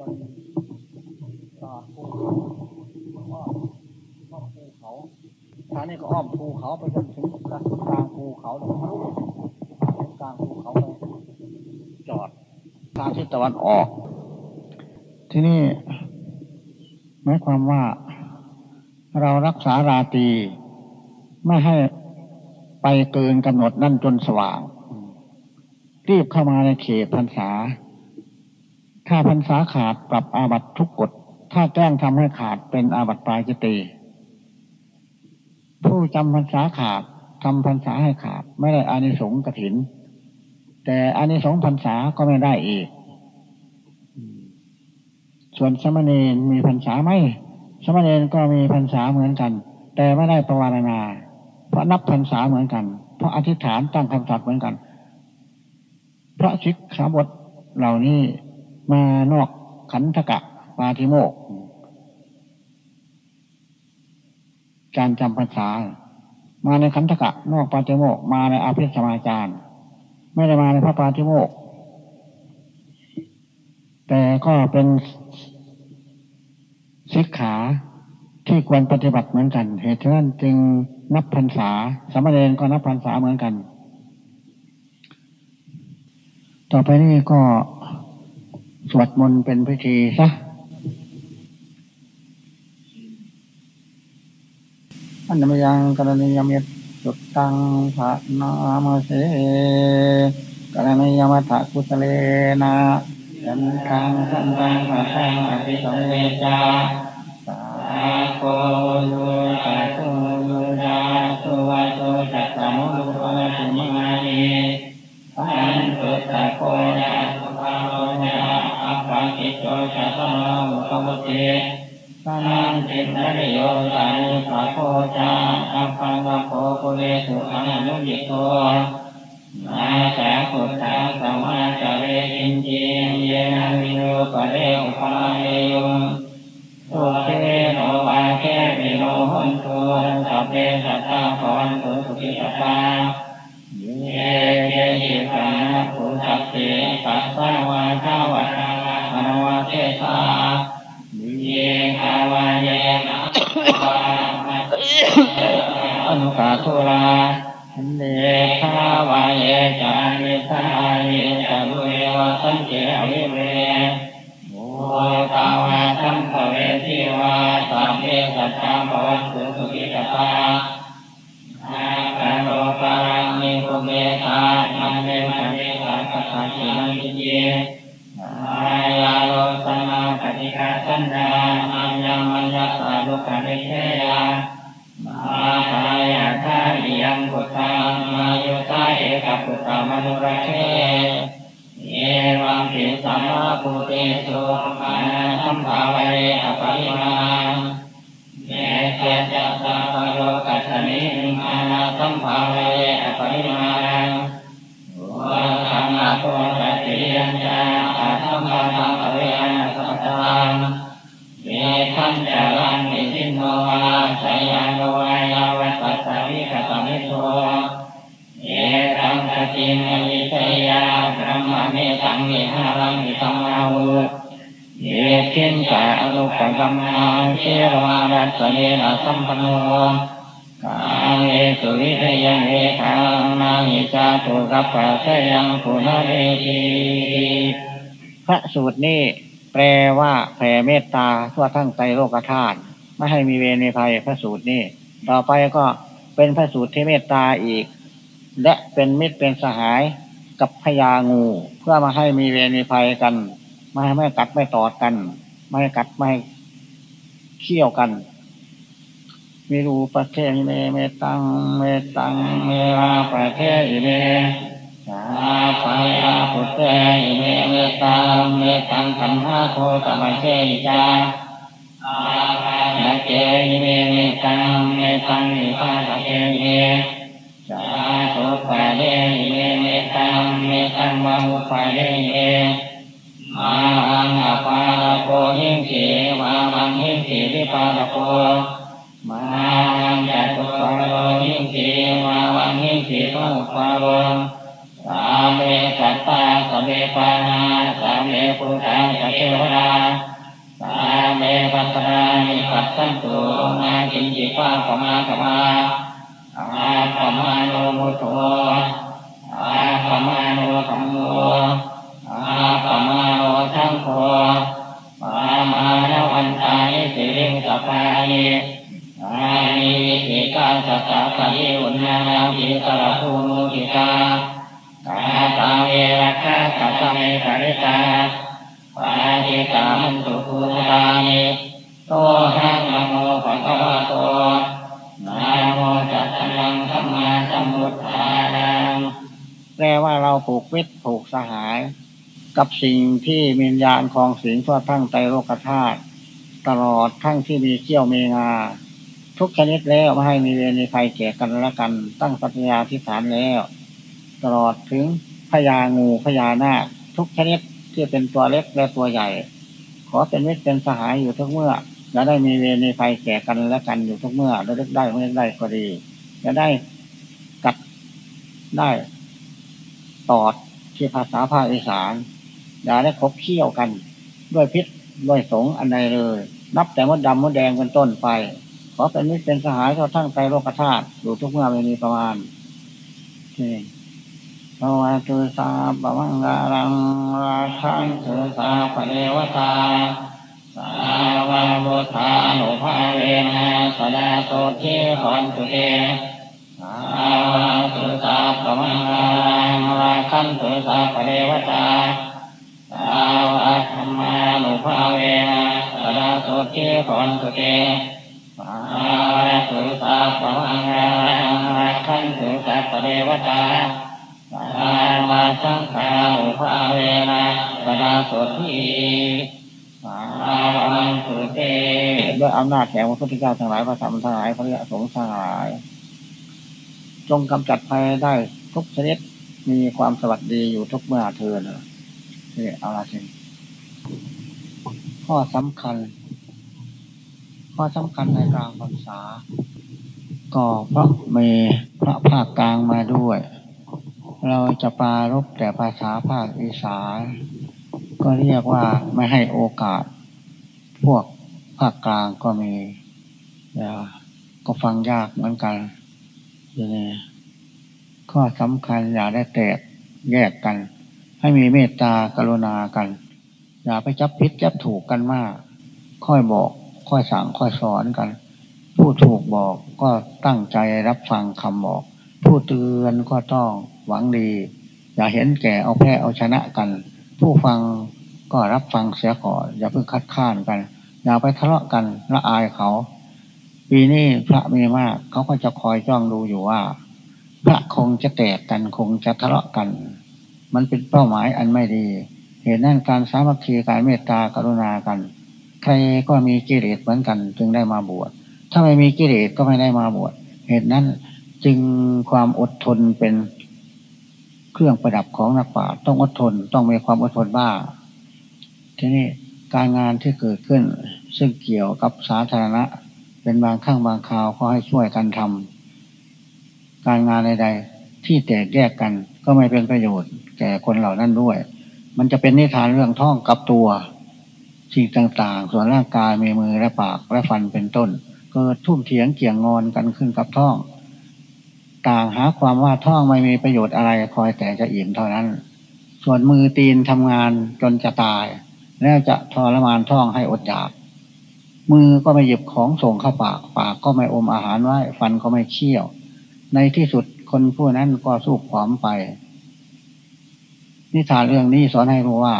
จนตาภูอ้อมอ้อมภูเขาทางนี้ก็อ้อมภูเขาไปจนถึงกลางภูเขาเลยกลางภูเขาไปจอดทางทิศตะวันออก ที่นี่หมายความว่าเรารักษาราตรีไม่ให้ไปเกินกำหนดนั่นจนสว่าง รีบเข้ามาในเขตพรรษา ถ้าพรรษาขาดปรับอาบัตทุกกฎ ถ้าแจ้งทำให้ขาดเป็นอาบัตปลายจิตีผู้จำพรรษาขาดทำพรรษาให้ขาด ไม่ได้อานิสงส์กถิน แต่อานิสงส์พรรษาก็ไม่ได้อีก ส่วนสมณีมีพรรษาไหมสมณีก็มีพรรษาเหมือนกัน แต่ไม่ได้ประวารณา เพราะนับพรรษาเหมือนกัน เพราะอธิษฐานตั้งคำสัตย์เหมือนกัน พระชิกขาบทเหล่านี้ มานอกขันธกะปาธิโมก การจำพรรษา มาในขันธกะ นอกปาธิโมก มาในอภิสมาจารไม่ได้มาในพระปาธิโมก แต่ก็เป็นศิกขาที่ควรปฏิบัติเหมือนกัน เหตุฉะนั้นจึงนับพรรษาสามเณรก็นับพรรษาเหมือนกัน ต่อไปนี้ก็ สวดมนต์เป็นพิธีซะอันนมยังกรณียมิตสุดตังภะนามเสกรณียมัตถกุสเลนะยันทังสันตังภะทังอภิสัมเวจาสาโคโยตาโคโยยาสุวัโตจัตตมุลุปะตุมานีอันตุตะโกยาสุภาโลยา อัปปะกิโตจัตตมะมุขมุติสนันตินริโยตานุภาโคจาอัปปังโคโคเลสุขังอนุยิโตนาสาขุตาสมาจเรกินจิเยนะวิโยปะเรอุปาเยโยตุเตโนวาเทวิโนหันตุสัพเพสัตตาภวันตุสุขิตตาเยเยหิปะนะภูสัพเพปัสสาวาทาวะมน วะเทสาเยคาวายนะอนุกาทุลาเดคาวาเยจานิสาเยจารุเอวสันเจวิเวโอตาวาทัมภเวทิวาสัพเพสัตตาภวัตุสุขิตตาอาคาโรปารังนิโกเมตานันเดมันเดสาคตาชินันติเย อายาโรสมาปฏิฆาสันดานัมยังมัญญาสาลุกะเรเทยามาภายาทาอิยังพุทธังมายุตาเอกพุทธมนุระเทเอวังปิสัมมาภูเตสุมานัมภาวะเรอปริมาเมเสจัตตาปโรกัสส กัมมังเชรวารัสเนนะสัมปันโนกาเอสุวิทยังเอทังนาหิจาตุกัปปะเสยังปุณเรติพระสูตรนี้แปลว่าแผ่เมตตาทั่วทั้งใจโลกธาตุไม่ให้มีเวรมีภัยพระสูตรนี้ต่อไปก็เป็นพระสูตรที่เมตตาอีก และเป็นมิตรเป็นสหายกับพญางู เพื่อมาให้มีเวรมีภัยกัน ไม่ให้ไม่กัดไม่ตอดกัน ไม่ให้กัดไม่ เคี่ยวกันมีรูปะเทเมเมตังเมตังเมลาปะเทศเมสาภายาพุทธเมเมตังเมตังขันห้าโคตมะเชยจาอาภายาเจเมเมตังเมตังนิพาตเจเมสาธุปะเดเมเมตังเมตังวะหุปะเดเม มาหังอปาโกหิงสีมามังหิงสีวิปาโกมาหังจัตุปาโลหิงสีมาวังหิงสีพระอุปาโลสสามีสัตตาสเมปานาสามีปุถาสเทวดาสามีปัสนามิปัสสันตุนาจินจิปาปมาขมาอาปมาโนมุตโตอาปมาโนธรรมโมอาปมาโนทังโฆ ปามาณวันตานิสิริงสัพพานิอานิวิธิกาสัตตะปะยิอุณานาภิสรภูมุทิกากาตาเวรคาสัตเมสริตาปาจิตามันตุภูตานิโตหังนโมภะคะวะโตนะโมตัสสะนังสัมมาสัมพุทธานังแปลว่าเราผูกมิตรผูกสหาย กับสิ่งที่มีญาณของสิ่งทั่วทั้งไตโลกธาตุตลอดทั้งที่มีเขี้ยวเมงา ทุกชนิดแล้วไม่ให้มีเวรมีภัยแก่กันและกัน ตั้งปัญญาทิฏฐานแล้ว ตลอดถึงพญางูพญานาคทุกชนิดที่เป็นตัวเล็กและตัวใหญ่ ขอเป็นมิตรเป็นสหายอยู่ทุกเมื่อจะได้มีเวรมีภัยแก่กันและกันอยู่ทุกเมื่อระลึกได้ไม่ได้ก็ดีจะได้กัดได้ตอดที่ภาษาภาคอีสาน อย่าได้คบเคี่ยวกัน ด้วยพิษด้วยสงอันใดเลย นับแต่มดดำมดแดงเป็นต้นไป ขอเป็นมิตรเป็นสหายเราทั้งใจโลกธาตุอยู่ทุกเมื่อไม่มีประมาณนี่ภาวะตุสาปมังกาลังราชังตุสาปเดวตาสาวาบุทานุภาเวนะสดาโสทิหอนตุเตสาวาตุสาปมังกาลังราชังตุสาปเดวตา สาวะธรรมานุ ภาเวนะสดาโสทิหอนตุเตสาวะตุสาปมังกาลังราชังตุสาปเดวตาสาวะสังฆานุภาเวนะสดาโสทิสาวะสุเตด้วยอำนาจแห่งพระพุทธเจ้าทั้งหลายพระธรรมทั้งหลายพระริยสงฆ์ทั้งหลาย จงกำจัดภัยได้ทุกชนิดมีความสวัสดีอยู่ทุกเมื่อเทินนี่เอาละสิ ข้อสำคัญ ข้อสำคัญในกลางพรรษา ก็เพราะมีพระภาคกลางมาด้วย เราจะปรารบแต่ภาษาภาคอีสานก็เรียกว่าไม่ให้โอกาส พวกภาคกลางก็มีแล้วก็ฟังยากเหมือนกันอย่างนี้ข้อสำคัญอย่าได้แตกแยกกัน ให้มีเมตตากรุณากัน อย่าไปจับพิษจับถูกกันมาก ค่อยบอก ค่อยสั่งค่อยสอนกัน ผู้ถูกบอกก็ตั้งใจรับฟังคำบอก ผู้เตือนก็ต้องหวังดี อย่าเห็นแก่เอาแพ้เอาชนะกัน ผู้ฟังก็รับฟังเสียก่อนอย่าเพิ่งคัดค้านกัน อย่าไปทะเลาะกันละอายเขา ปีนี้พระมีมากเขาก็จะคอยจ้องดูอยู่ว่า พระคงจะแตกกันคงจะทะเลาะกัน มันเป็นเป้าหมายอันไม่ดี เหตุนั้นการสามัคคีการเมตตากรุณากัน ใครก็มีกิเลสเหมือนกัน จึงได้มาบวช ถ้าไม่มีกิเลสก็ไม่ได้มาบวช เหตุนั้นจึงความอดทนเป็นเครื่องประดับของนักปราชญ์ต้องอดทนต้องมีความอดทนบ้างทีนี้การงานที่เกิดขึ้น ซึ่งเกี่ยวกับสาธารณะ เป็นบางข้างบางคราวก็ให้ช่วยกันทำการงานใดๆที่แตกแยกกันก็ไม่เป็นประโยชน์แก่คนเหล่านั้นด้วย มันจะเป็นนิทานเรื่องท่องกับตัว สิ่งต่างๆ ส่วนร่างกายมีมือและปากและฟันเป็นต้น เกิดทุ่มเถียงเกี่ยงงอนกันขึ้นกับท่อง ต่างหาความว่าท่องไม่มีประโยชน์อะไรคอยแต่จะอิ่มเท่านั้น ส่วนมือตีนทำงานจนจะตาย แล้วจะทรมานท้องให้อดอยาก มือก็ไม่หยิบของส่งเข้าปาก ปากก็ไม่อมอาหารไว้ ฟันก็ไม่เคี้ยว ในที่สุดคนผู้นั้นก็สู้ผอมไป นิทานเรื่องนี้สอนให้รู้ว่า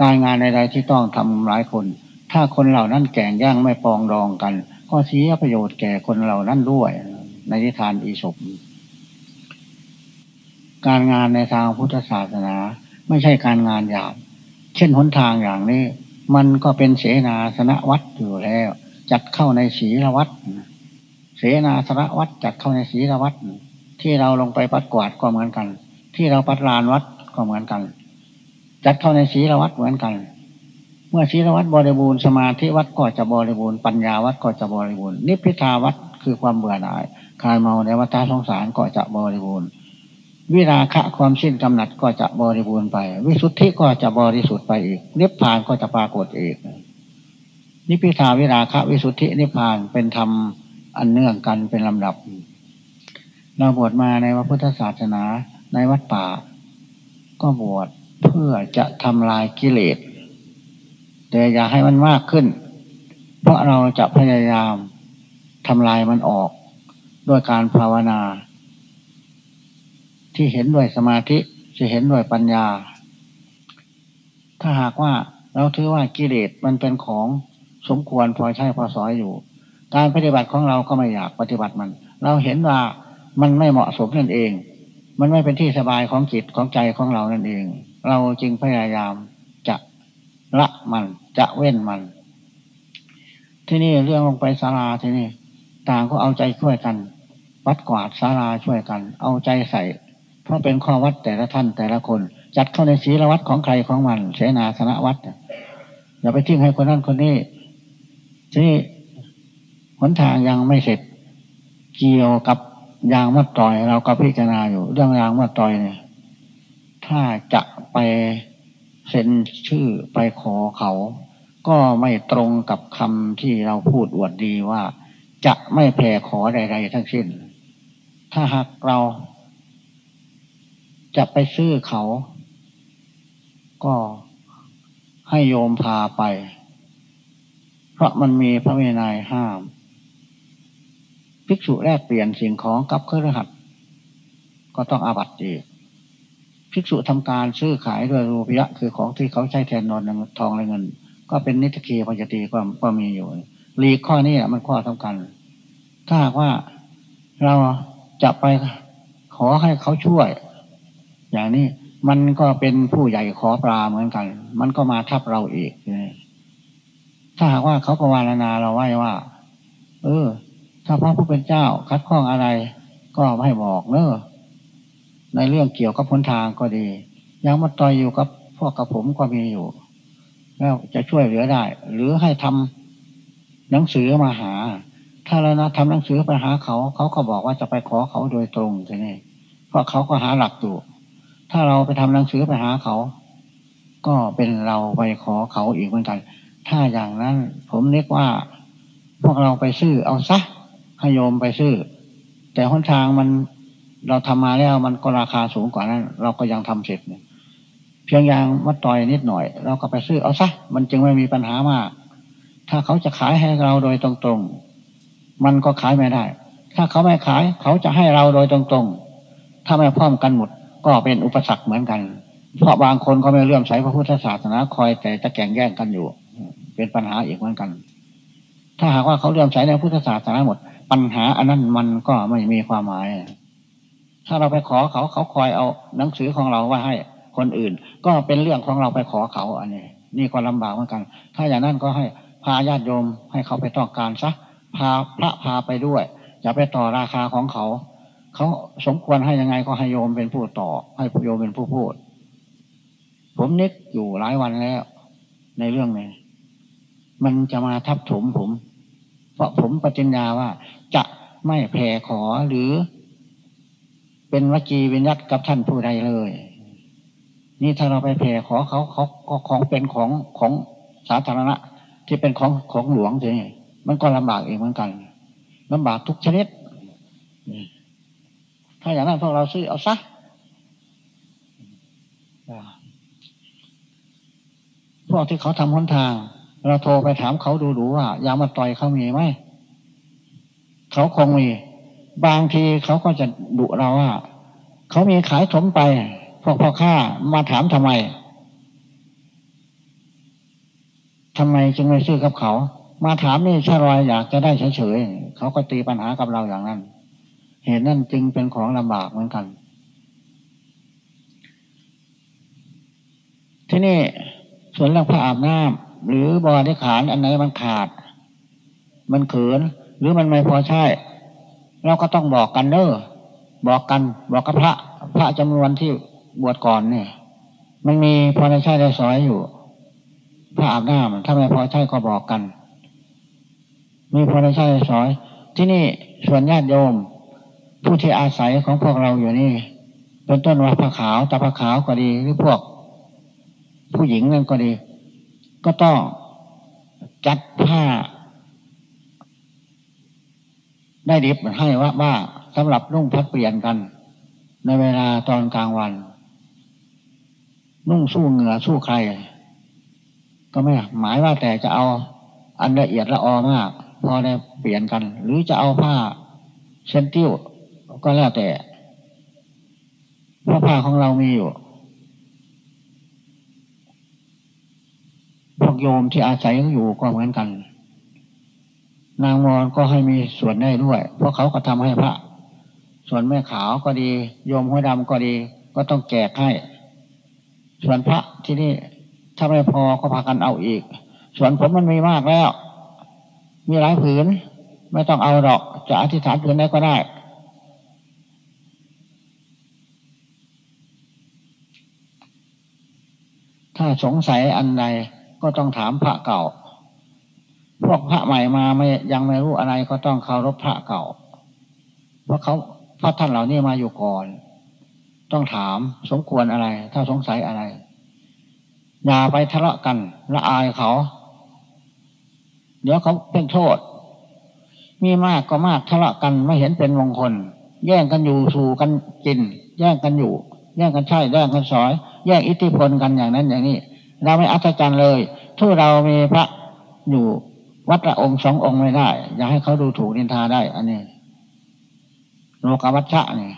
การงานใดๆที่ต้องทำหลายคน ถ้าคนเหล่านั้นแก่งย่างไม่ปองดองกัน ก็เสียประโยชน์แก่คนเหล่านั้นด้วย ในนิทานอีสปการงานในทางพุทธศาสนา ไม่ใช่การงานหยาบเช่นหนทางอย่างนี้ มันก็เป็นเสนาสนะวัดอยู่แล้ว จัดเข้าในศีลวัดเสนาสนะวัดจัดเข้าในศีลวัดที่เราลงไปปัดกวาดก็เหมือนกัน ที่เราปัดลานวัด ก็เหมือนกัน จัดเข้าในศีลวัดเหมือนกัน เมื่อศีลวัดบริบูรณ์สมาธิวัดก็จะบริบูรณ์ปัญญาวัดก็จะบริบูรณ์นิพพิทาวัดคือความเบื่อหน่ายคลายเมาในวัฏสงสารก็จะบริบูรณ์วิราคะความสิ้นกำหนัดก็จะบริบูรณ์ไป วิสุทธิก็จะบริสุทธิ์ไปอีกนิพพานก็จะปรากฏอีกนิพพิทาวิราคะวิสุทธินิพพานเป็นธรรมอันเนื่องกันเป็นลำดับ เราบวชมาในพระพุทธศาสนาในวัดป่า ก็บวชเพื่อจะทำลายกิเลส แต่อย่าให้มันมากขึ้น เพราะเราจะพยายามทำลายมันออกด้วยการภาวนา ที่เห็นด้วยสมาธิจะเห็นด้วยปัญญา ถ้าหากว่าเราถือว่ากิเลสมันเป็นของสมควรพอใช้พอสอยอยู่ การปฏิบัติของเราก็ไม่อยากปฏิบัติมัน เราเห็นว่ามันไม่เหมาะสมนั่นเอง มันไม่เป็นที่สบายของจิตของใจของเรานั่นเอง เราจึงพยายามจะละมันจะเว้นมัน ที่นี่เรื่องลงไปศาลาที่นี่ ต่างก็เอาใจช่วยกัน วัดกวาดศาลาช่วยกัน เอาใจใส่ เพราะเป็นข้อวัดแต่ละท่านแต่ละคน จัดเข้าในศีลวัดของใครของมัน เสนาสนะวัดอย่าไปทิ้งให้คนนั้นคนนี้ทีนี้หนทางยังไม่เสร็จ เกี่ยวกับ ยางมัดต่อยเราก็พิจารณาอยู่เรื่องยางมัดต่อยเนี่ย ถ้าจะไปเซ็นชื่อไปขอเขา ก็ไม่ตรงกับคำที่เราพูดอวดดีว่า จะไม่แผ่ขอใด ๆ ทั้งสิ้น ถ้าหากเรา จะไปซื้อเขา ก็ให้โยมพาไป เพราะมันมีพระวินัยห้าม ภิกษุแลกเปลี่ยนสิ่งของกับเครือขัดก็ต้องอาบัติอีกภิกษุทำการซื้อขายด้วยรูปยะ คือของที่เขาใช้แทนนอนทองและเงิน ก็เป็นนิตคีพยตีก็ก็มีอยู่ลีข้อนี้มันข้อสำคัญ ถ้าว่าเราจะไปขอให้เขาช่วย อย่างนี้มันก็เป็นผู้ใหญ่ขอปลาเหมือนกัน มันก็มาทับเราอีกถ้าหากว่าเขาประวารณาเราไว้ว่า เออ ถ้าพระผู้เป็นเจ้าคัดข้องอะไร ก็ไม่บอกเนอะในเรื่องเกี่ยวกับพ้นทางก็ดียังมาต่อยอยู่กับพวกกับผมก็มีอยู่ แล้วจะช่วยเหลือได้ หรือให้ทำหนังสือมาหา ถ้าเรานะทำหนังสือไปหาเขา เขาก็บอกว่าจะไปขอเขาโดยตรงใช่ไหมเพราะเขาก็หาหลักอยู่ถ้าเราไปทำหนังสือไปหาเขา ก็เป็นเราไปขอเขาอีกเหมือนกัน ถ้าอย่างนั้นผมนึกว่า พวกเราไปซื้อเอาซะ ให้โยมไปซื้อ แต่หนทางมันเราทำมาแล้วมันก็ราคาสูงกว่านั้น เราก็ยังทำเสร็จเพียงยางมัดต่อยนิดหน่อย เราก็ไปซื้อเอาซะมันจึงไม่มีปัญหามาก ถ้าเขาจะขายให้เราโดยตรงๆ มันก็ขายไม่ได้ ถ้าเขาไม่ขายเขาจะให้เราโดยตรงๆ ถ้าไม่พร้อมกันหมดก็เป็นอุปสรรคเหมือนกัน เพราะบางคนก็ไม่เลื่อมใสพระพุทธศาสนาคอยแต่จะแข่งแย่งกันอยู่ เป็นปัญหาอีกเหมือนกัน ถ้าหากว่าเขาเลื่อมใสในพุทธศาสนาหมด ปัญหาอันนั้นมันก็ไม่มีความหมาย ถ้าเราไปขอเขาเขาคอยเอาหนังสือของเราไว้ให้คนอื่น ก็เป็นเรื่องของเราไปขอเขาอันนี้ นี่ก็ลำบากเหมือนกัน ถ้าอย่างนั้นก็ให้พาญาติโยมให้เขาไปต้องการซะพาพระพาไปด้วยอย่าไปต่อราคาของเขา เขาสมควรให้ยังไงก็ให้โยมเป็นผู้ต่อ ให้โยมเป็นผู้พูด ผมนึกอยู่หลายวันแล้ว ในเรื่องนี้มันจะมาทับถมผม ราะผมปฏิญญาว่าจะไม่แผ่ขอหรือ เป็นวจีวิญญัตกับท่านผู้ใดเลย นี่ถ้าเราไปแผ่ขอเขาเขาก็ของเป็นของของสาธารณะ ที่เป็นของของหลวงสิมันก็ลำบากเองเหมือนกันลำบากทุกชนิดถ้าอย่างนั้นพวกเราซื้อเอาซะพวกที่เขาทำหนทาง เราโทรไปถามเขาดูๆว่ายามาต่อยเขามีไหมเขาคงมี บางทีเขาก็จะดุเราว่าเขามีขายถมไปพวกพ่อค้ามาถามทำไมทำไมจึงไม่ซื้อกับเขา มาถามนี่ชะลอยอยากจะได้เฉยๆเขาก็ตีปัญหากับเราอย่างนั้น เหตุนั้นจึงเป็นของลำบากเหมือนกัน ที่นี่ส่วนเรื่องผ้าอาบน้ำ หรือบริขารอันไหนมันขาด มันเขิน หรือมันไม่พอใช้เราก็ต้องบอกกันเนอบอกกัน บอกกับพระ พระจำนวนที่บวชก่อนเนี่ย มันมีพอในใช้ได้สอยอยู่พระอาบน้ำถ้าไม่พอใช้ก็บอกกัน มีพอในใช้ได้สอย ที่นี่ส่วนญาติโยม ผู้ที่อาศัยของพวกเราอยู่นี่เป็นต้นว่าผ้าขาวตาผ้าขาวก็ดีหรือพวก ผู้หญิงนั่นก็ดี ก็ต้องจัดผ้า ได้ดิบให้ว่าว่าสำหรับนุ่งพักเปลี่ยนกัน ในเวลาตอนกลางวัน นุ่งสู้เหงื่อสู้ใคร ก็ไม่หมายว่าแต่จะเอาอันละเอียดละออมาก พอได้เปลี่ยนกัน หรือจะเอาผ้าเช่นติ้วก็แล้วแต่เพราะผ้าของเรามีอยู่ พวกโยมที่อาศัยอยู่ก็เหมือนกัน นางมอนก็ให้มีส่วนได้ด้วย เพราะเขาก็ทำให้พระ ส่วนแม่ขาวก็ดี โยมหัวดำก็ดี ก็ต้องแจกให้ ส่วนพระที่นี่ถ้าไม่พอก็พากันเอาอีก ส่วนผมมันมีมากแล้ว มีหลายผืน ไม่ต้องเอาดอก จะอธิษฐานผืนไหนก็ได้ถ้าสงสัยอันใด ก็ต้องถามพระเก่า พวกพระใหม่มาไม่ยังไม่รู้อะไรก็ต้องเคารพพระเก่า เพราะเขาพระท่านเหล่านี้มาอยู่ก่อน ต้องถามสมควรอะไร ถ้าสงสัยอะไรอย่าไปทะเลาะกันละอายเขา เดี๋ยวเขาเป็นโทษ มีมากก็มากทะเลาะกันไม่เห็นเป็นมงคล แย่งกันอยู่สู่กันกิน แย่งกันอยู่ แย่งกันใช่แย่งกันสอย แยกอิทธิพลกันอย่างนั้นอย่างนี้ เราไม่อัศจรรย์เลยทุเรามีพระอยู่วัดละองค์สององค์ไม่ได้ อย่าให้เขาดูถูกนินทาได้ อันนี้โลกวัชชะนี่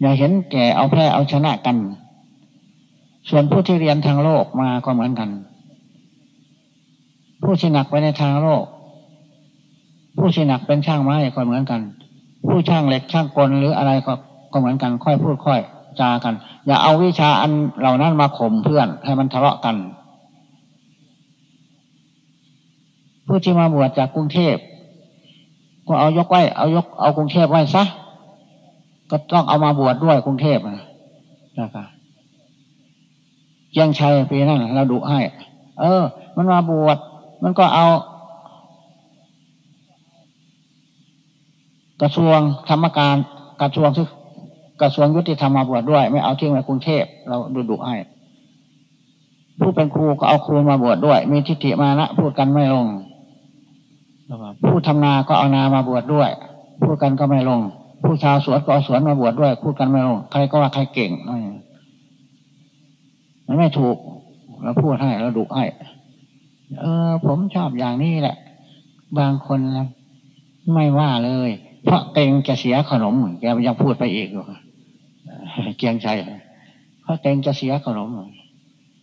อย่าเห็นแก่เอาแพ้เอาชนะกัน ส่วนผู้ที่เรียนทางโลกมาก็เหมือนกัน ผู้ที่หนักไปในทางโลก ผู้ที่หนักเป็นช่างไม้ก็เหมือนกัน ผู้ช่างเหล็กช่างกลหรืออะไรก็ก็เหมือนกัน ค่อยพูดค่อย จากัน อย่าเอาวิชาอันเหล่านั้นมาข่มเพื่อน ให้มันทะเลาะกัน ผู้ที่มาบวชจากกรุงเทพก็เอายกไว้เอายกเอากรุงเทพไว้ซะก็ต้องเอามาบวชดด้วยกรุงเทพนะครับเจียงชัยปีนั้นเราดุให้ เออ มันมาบวชมันก็เอา กระทรวงธรรมการกระทรวงก กระทรวงยุติธรรมมาบวชดด้วย ไม่เอาทิ้งไว้กรุงเทพเราดูดุให้ ผู้เป็นครูก็เอาครูมาบวชดด้วย มีทิฏฐิมานะพูดกันไม่ลงผู้ทำนาก็เอานามาบวชดด้วย พูดกันก็ไม่ลง ผู้ชาวสวนก็เอาสวนมาบวชดด้วย พูดกันไม่ลง ใครก็ว่าใครเก่งมันไม่ถูกเราพูดให้เราดุให้ เออ ผมชอบอย่างนี้แหละ บางคนไม่ว่าเลย เพราะเก่งจะเสียขนมแกยังพูดไปอีกอยู่ เกียงใจเพราะเกงจะเสียขนม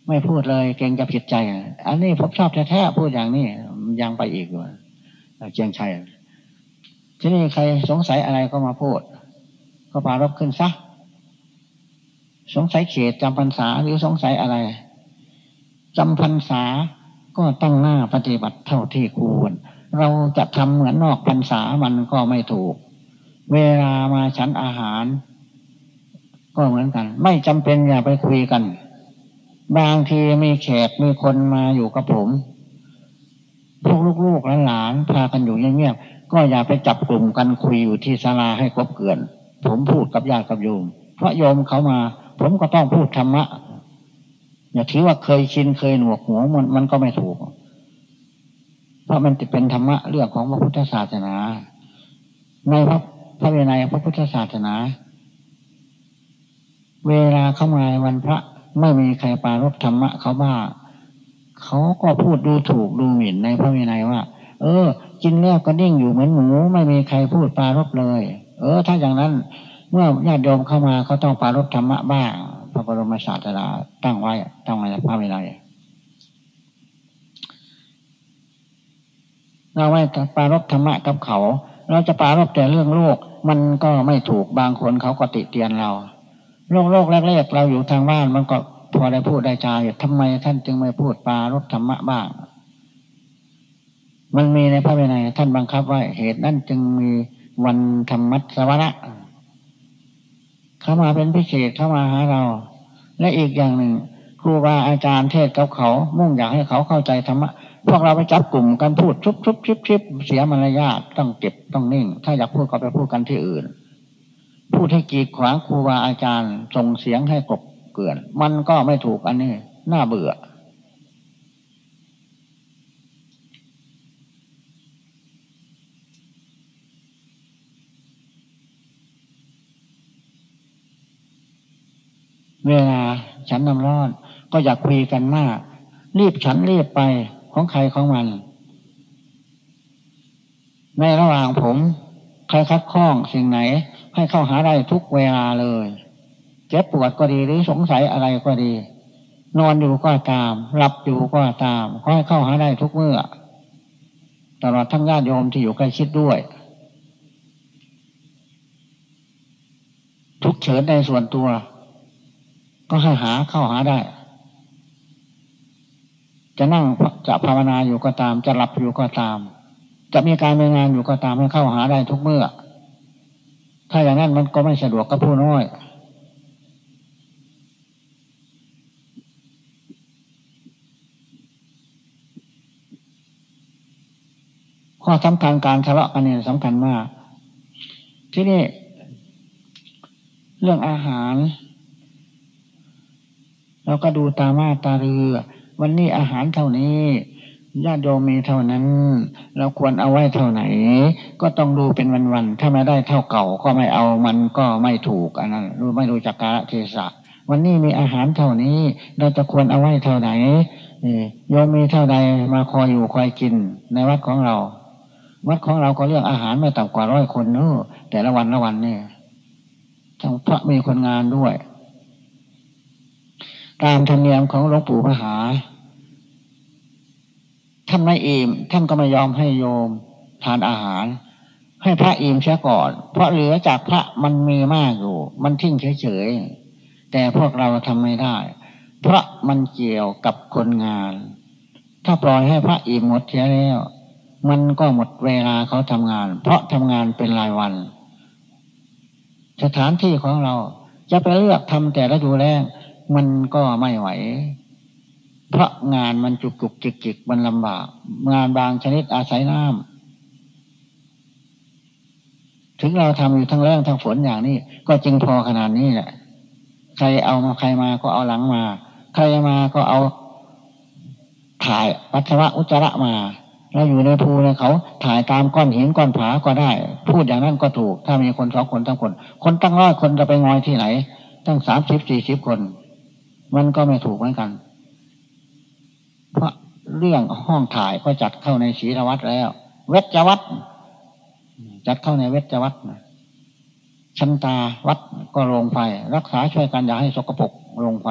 ไม่พูดเลยเกงจะผิดใจอันนี้ผมชอบแท้ๆพูดอย่างนี้ยังไปอีกว่าเกียงชัยที่นี่ใครสงสัยอะไรก็มาพูด ก็ปารบขึ้นซะสงสัยเขตจำพรรษาหรือสงสัยอะไรจำพรรษาก็ต้องหน้าปฏิบัติเท่าที่ควร เราจะทำเหมือนนอกพรรษามันก็ไม่ถูก เวลามาฉันอาหาร ก็เหมือนกัน ไม่จำเป็นอย่าไปคุยกัน บางทีมีแขกมีคนมาอยู่กับผม พวกลูกๆหลานพากันอยู่เงียบๆก็อย่าไปจับกลุ่มกันคุยอยู่ที่ศาลาให้ครบเกลื่อน ผมพูดกับญาติกับโยม เพราะโยมเขามา ผมก็ต้องพูดธรรมะอย่าถือว่าเคยชินเคยหนวกหัวมันมันก็ไม่ถูก เพราะมันจะเป็นธรรมะเรื่องของพระพุทธศาสนา ในพระพระวินัยพระพุทธศาสนา เวลาเข้ามาวันพระไม่มีใครปารบธรรมะเขาบ้าเขาก็พูดดูถูกดูหมิ่นในพระวินัยว่า เออ กินแล้วก็นิ่งอยู่เหมือนหมูไม่มีใครพูดปารบเลย เออ ถ้าอย่างนั้น เมื่อญาติโยมเข้ามาเขาต้องปารบธรรมะบ้างพระบรมศาสดาตั้งไว้ตั้งไว้ในพระวินัยเราไม่ปารบธรรมะกับเขา เราจะปารบแต่เรื่องโลก มันก็ไม่ถูกบางคนเขาก็ติเตียนเรา โลกโลกแรกๆเราอยู่ทางบ้านมันก็พอได้พูดได้จาอยู่ทำไมท่านจึงไม่พูดปารบธรรมะบ้าง มันมีในพระวินัยท่านบังคับไว้เหตุนั้นจึงมีวันธรรมัสวระเข้ามาเป็นพิเศษเข้ามาหาเรา และอีกอย่างหนึ่งครูบาอาจารย์เทศกับเขา มุ่งอยากให้เขาเข้าใจธรรมะพวกเราไปจับกลุ่มกันพูดชุบชุบชิบชิบเสียมารยาทต้องเก็บต้องนิ่ง ถ้าอยากพูดก็ไปพูดกันที่อื่น ผู้ที่กีดขวางครูบาอาจารย์ส่งเสียงให้กบเกลื่อน มันก็ไม่ถูกอันนี้ น่าเบื่อ เวลาฉันน้ำร้อนก็อยากคุยกันมาก รีบฉันรีบไปของใครของมัน ในระหว่างผม ใครคัดข้องสิ่งไหน ให้เข้าหาได้ทุกเวลาเลย เจ็บปวดก็ดีหรือสงสัยอะไรก็ดี นอนอยู่ก็ตามหลับอยู่ก็ตามขอให้เข้าหาได้ทุกเมื่อ ตลอดทั้งญาติโยมที่อยู่ใกล้ชิดด้วย ทุกเฉินในส่วนตัว ก็ให้หาเข้าหาได้ จะนั่งจะภาวนาอยู่ก็ตาม จะหลับอยู่ก็ตาม จะมีการมีงานอยู่ก็ตามให้เข้าหาได้ทุกเมื่อ ถ้าอย่างนั้นมันก็ไม่สะดวกกับผู้น้อย ข้อสำคัญการทะเลาะกันเนี่ยสำคัญมาก ที่นี่ เรื่องอาหารเราก็ดูตามาตาเรือ วันนี้อาหารเท่านี้ ญาติโยมมีเท่านั้น เราควรเอาไว้เท่าไหน ก็ต้องดูเป็นวันๆถ้าไม่ได้เท่าเก่าก็ไม่เอามันก็ไม่ถูกอันนั้นรู้ไม่รู้จักกาลเทศะ วันนี้มีอาหารเท่านี้ เราจะควรเอาไว้เท่าไหนโยมมีเท่าใดมาคอยอยู่คอยกิน ในวัดของเรา วัดของเราก็เรื่องอาหารไม่ต่ำกว่าร้อยคนเนอะแต่ละวันละวันเนี่ยทั้งพระมีคนงานด้วย ตามธรรมเนียมของหลวงปู่มหา ท่านไม่อิ่มท่านก็ไม่ยอมให้โยมทานอาหาร ให้พระอิ่มเสียก่อน เพราะเหลือจากพระมันมีมากอยู่ มันทิ้งเฉยๆแต่พวกเราทำไม่ได้ เพราะมันเกี่ยวกับคนงาน ถ้าปล่อยให้พระอิ่มหมดเสียแล้วมันก็หมดเวลาเขาทำงาน เพราะทำงานเป็นรายวัน สถานที่ของเราจะไปเลือกทำแต่ละดูแลมันก็ไม่ไหว เพราะงานมันจุกจุกจิกจิกมันลำบาก งานบางชนิดอาศัยน้ำถึงเราทำอยู่ทั้งแรงทั้งฝนอย่างนี้ ก็จึงพอขนาดนี้แหละ ใครเอามาใครมาก็เอาหลังมา ใครมาก็เอาถ่ายปัสสาวะอุจจาระมาเราอยู่ในภูในเขาถ่ายตามก้อนหินก้อนผาก็ได้ พูดอย่างนั้นก็ถูก ถ้ามีคนสองคนทั้งคน คนตั้งร้อยคนจะไปงอยที่ไหน ตั้งสามสิบสี่สิบคน มันก็ไม่ถูกเหมือนกัน เพราะเรื่องห้องถ่ายก็จัดเข้าในศีลวัตรแล้ว เวชวัตรจัดเข้าในเวชวัตรชันตาวัดก็ลงไฟ รักษาช่วยกันอย่าให้สกปรกลงไฟ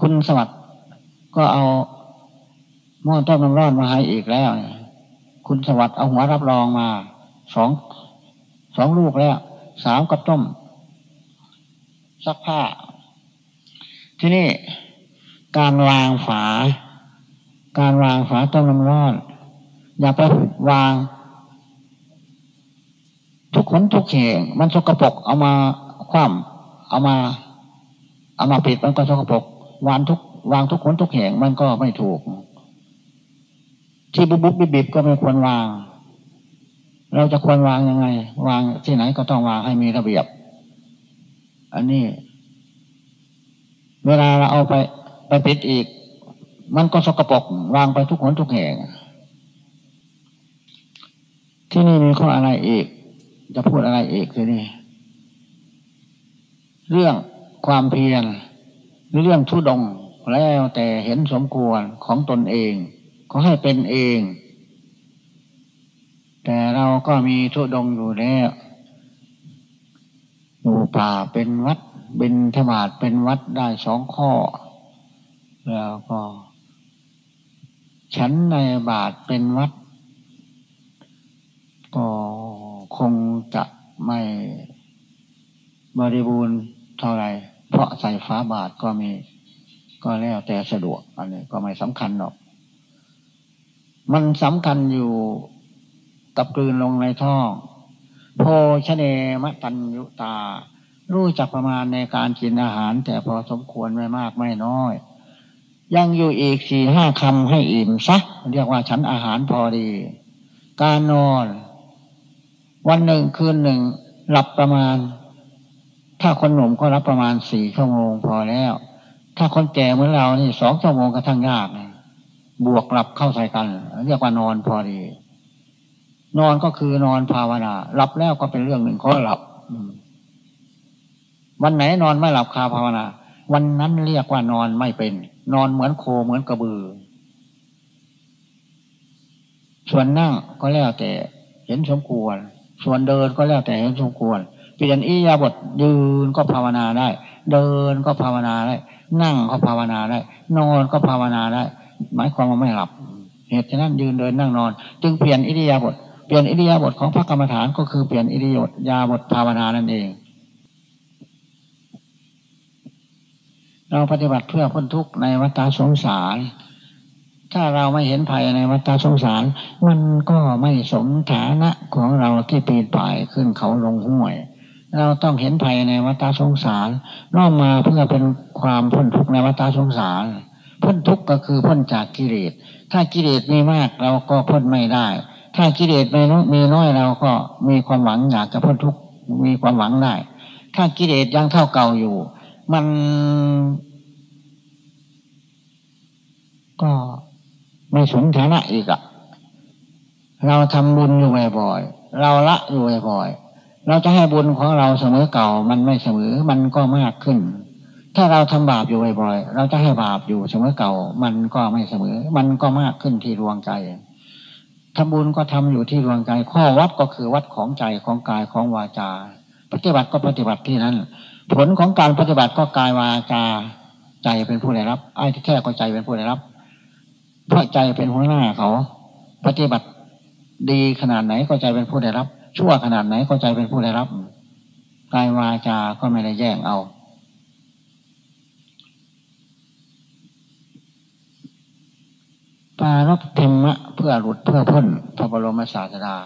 คุณสวัสดิ์ก็เอาหม้อต้มน้ำร้อนมาให้อีกแล้ว คุณสวัสดิ์เอาหัวรับรองมาสองสองลูกแล้ว สามกับต้มซักผ้า ที่นี่การวางฝา การวางฝาต้มน้ำร้อน อย่าไปวาง ทุกคนทุกแห่งมันสกปรกเอามาคว่ำเอามา เอามาปิดมันก็สกปรกวางทุกวางทุกคนทุกแห่งมันก็ไม่ถูก ที่บุบบุบบิบก็ไม่ควรวาง เราจะควรวางยังไง วางที่ไหนก็ต้องวางให้มีระเบียบ อันนี้ เวลาเราเอาไปไปปิดอีก มันก็สกปรกวางไปทุกคนทุกแห่ง ที่นี่มีข้ออะไรอีก จะพูดอะไรอีกทีนี้เรื่องความเพียรหรือเรื่องทุดงแล้วแต่เห็นสมควรของตนเองก็ให้เป็นเอง แต่เราก็มีทุดงอยู่แล้วอยู่ป่าเป็นวัด เป็นธบาตเป็นวัดได้สองข้อ แล้วก็ ฉันในบาทเป็นวัด ก็คงจะไม่บริบูรณ์เท่าไรเพราะใส่ฟ้าบาทก็มี ก็แล้วแต่สะดวก อันนี้ก็ไม่สำคัญหรอก มันสำคัญอยู่กับกลืนลงในท้องโพชเนมตัญยุตา รู้จักประมาณในการกินอาหาร แต่พอสมควรไม่มากไม่น้อย ยังอยู่อีกสี่ห้าคำให้อิ่มซะเรียกว่าฉันอาหารพอดี การนอน วันหนึ่งคืนหนึ่งหลับประมาณ ถ้าคนหนุ่มก็รับประมาณสี่ชั่วโมงพอแล้ว ถ้าคนแก่เหมือนเรานี่สองชั่วโมงก็ทั้งยากบวกหลับเข้าใส่กัน เรียกว่านอนพอดี นอนก็คือนอนภาวนาหลับแล้วก็เป็นเรื่องหนึ่งเขาหลับ วันไหนนอนไม่หลับคาภาวนา วันนั้นเรียกว่านอนไม่เป็น นอนเหมือนโคเหมือนกระบือ ส่วนนั่งก็แล้วแต่เห็นสมควร ส่วนเดินก็แล้วแต่เห็นสมควรเปลี่ยนอิยาบทยืนก็ภาวนาได้ เดินก็ภาวนาได้ นั่งก็ภาวนาได้ นอนก็ภาวนาได้ หมายความว่าไม่หลับ เหตุฉะนั้นยืนเดินนั่งนอน จึงเปลี่ยนอิริยาบถเปลี่ยนอิริยาบถของพระกรรมฐานก็คือเปลี่ยนอิริยาบถภาวนานั่นเอง เราปฏิบัติเพื่อพ้นทุกข์ในวัฏสงสาร ถ้าเราไม่เห็นภัยในวัฏสงสาร มันก็ไม่สมฐานะของเราที่ปีนป่ายขึ้นเขาลงห้วย เราต้องเห็นภัยในวัฏสงสารน้อมมาเพื่อเป็นความพ้นทุกข์ในวัฏสงสาร พ้นทุกข์ก็คือพ้นจากกิเลส ถ้ากิเลสมีมากเราก็พ้นไม่ได้ ถ้ากิเลสไม่มีน้อยเราก็มีความหวังอยากจะพ้นทุกข์มีความหวังได้ ถ้ากิเลสยังเท่าเก่าอยู่ มันก็ไม่สมฐานะอีกอะเราทำบุญอยู่บ่อยๆ เราละอยู่บ่อยๆ เราจะให้บุญของเราเสมอเก่า มันไม่เสมอ มันก็มากขึ้น ถ้าเราทำบาปอยู่บ่อยๆ เราจะให้บาปอยู่เสมอเก่า มันก็ไม่เสมอ มันก็มากขึ้นที่ดวงใจทำบุญก็ทำอยู่ที่ดวงใจ ข้อวัดก็คือวัดของใจของกายของวาจา ปฏิบัติก็ปฏิบัติที่นั้น ผลของการปฏิบัติก็กายวาจาใจเป็นผู้ได้รับไอ้ที่แท้ก็ใจเป็นผู้ได้รับ เพราะใจเป็นหัวหน้าเขา ปฏิบัติดีขนาดไหนก็ใจเป็นผู้ได้รับ ชั่วขนาดไหนก็ใจเป็นผู้ได้รับกายวาจาก็ไม่ได้แย่งเอา ปารบธรรมะเพื่อหลุดเพื่อพ้นพระบรมศาสดา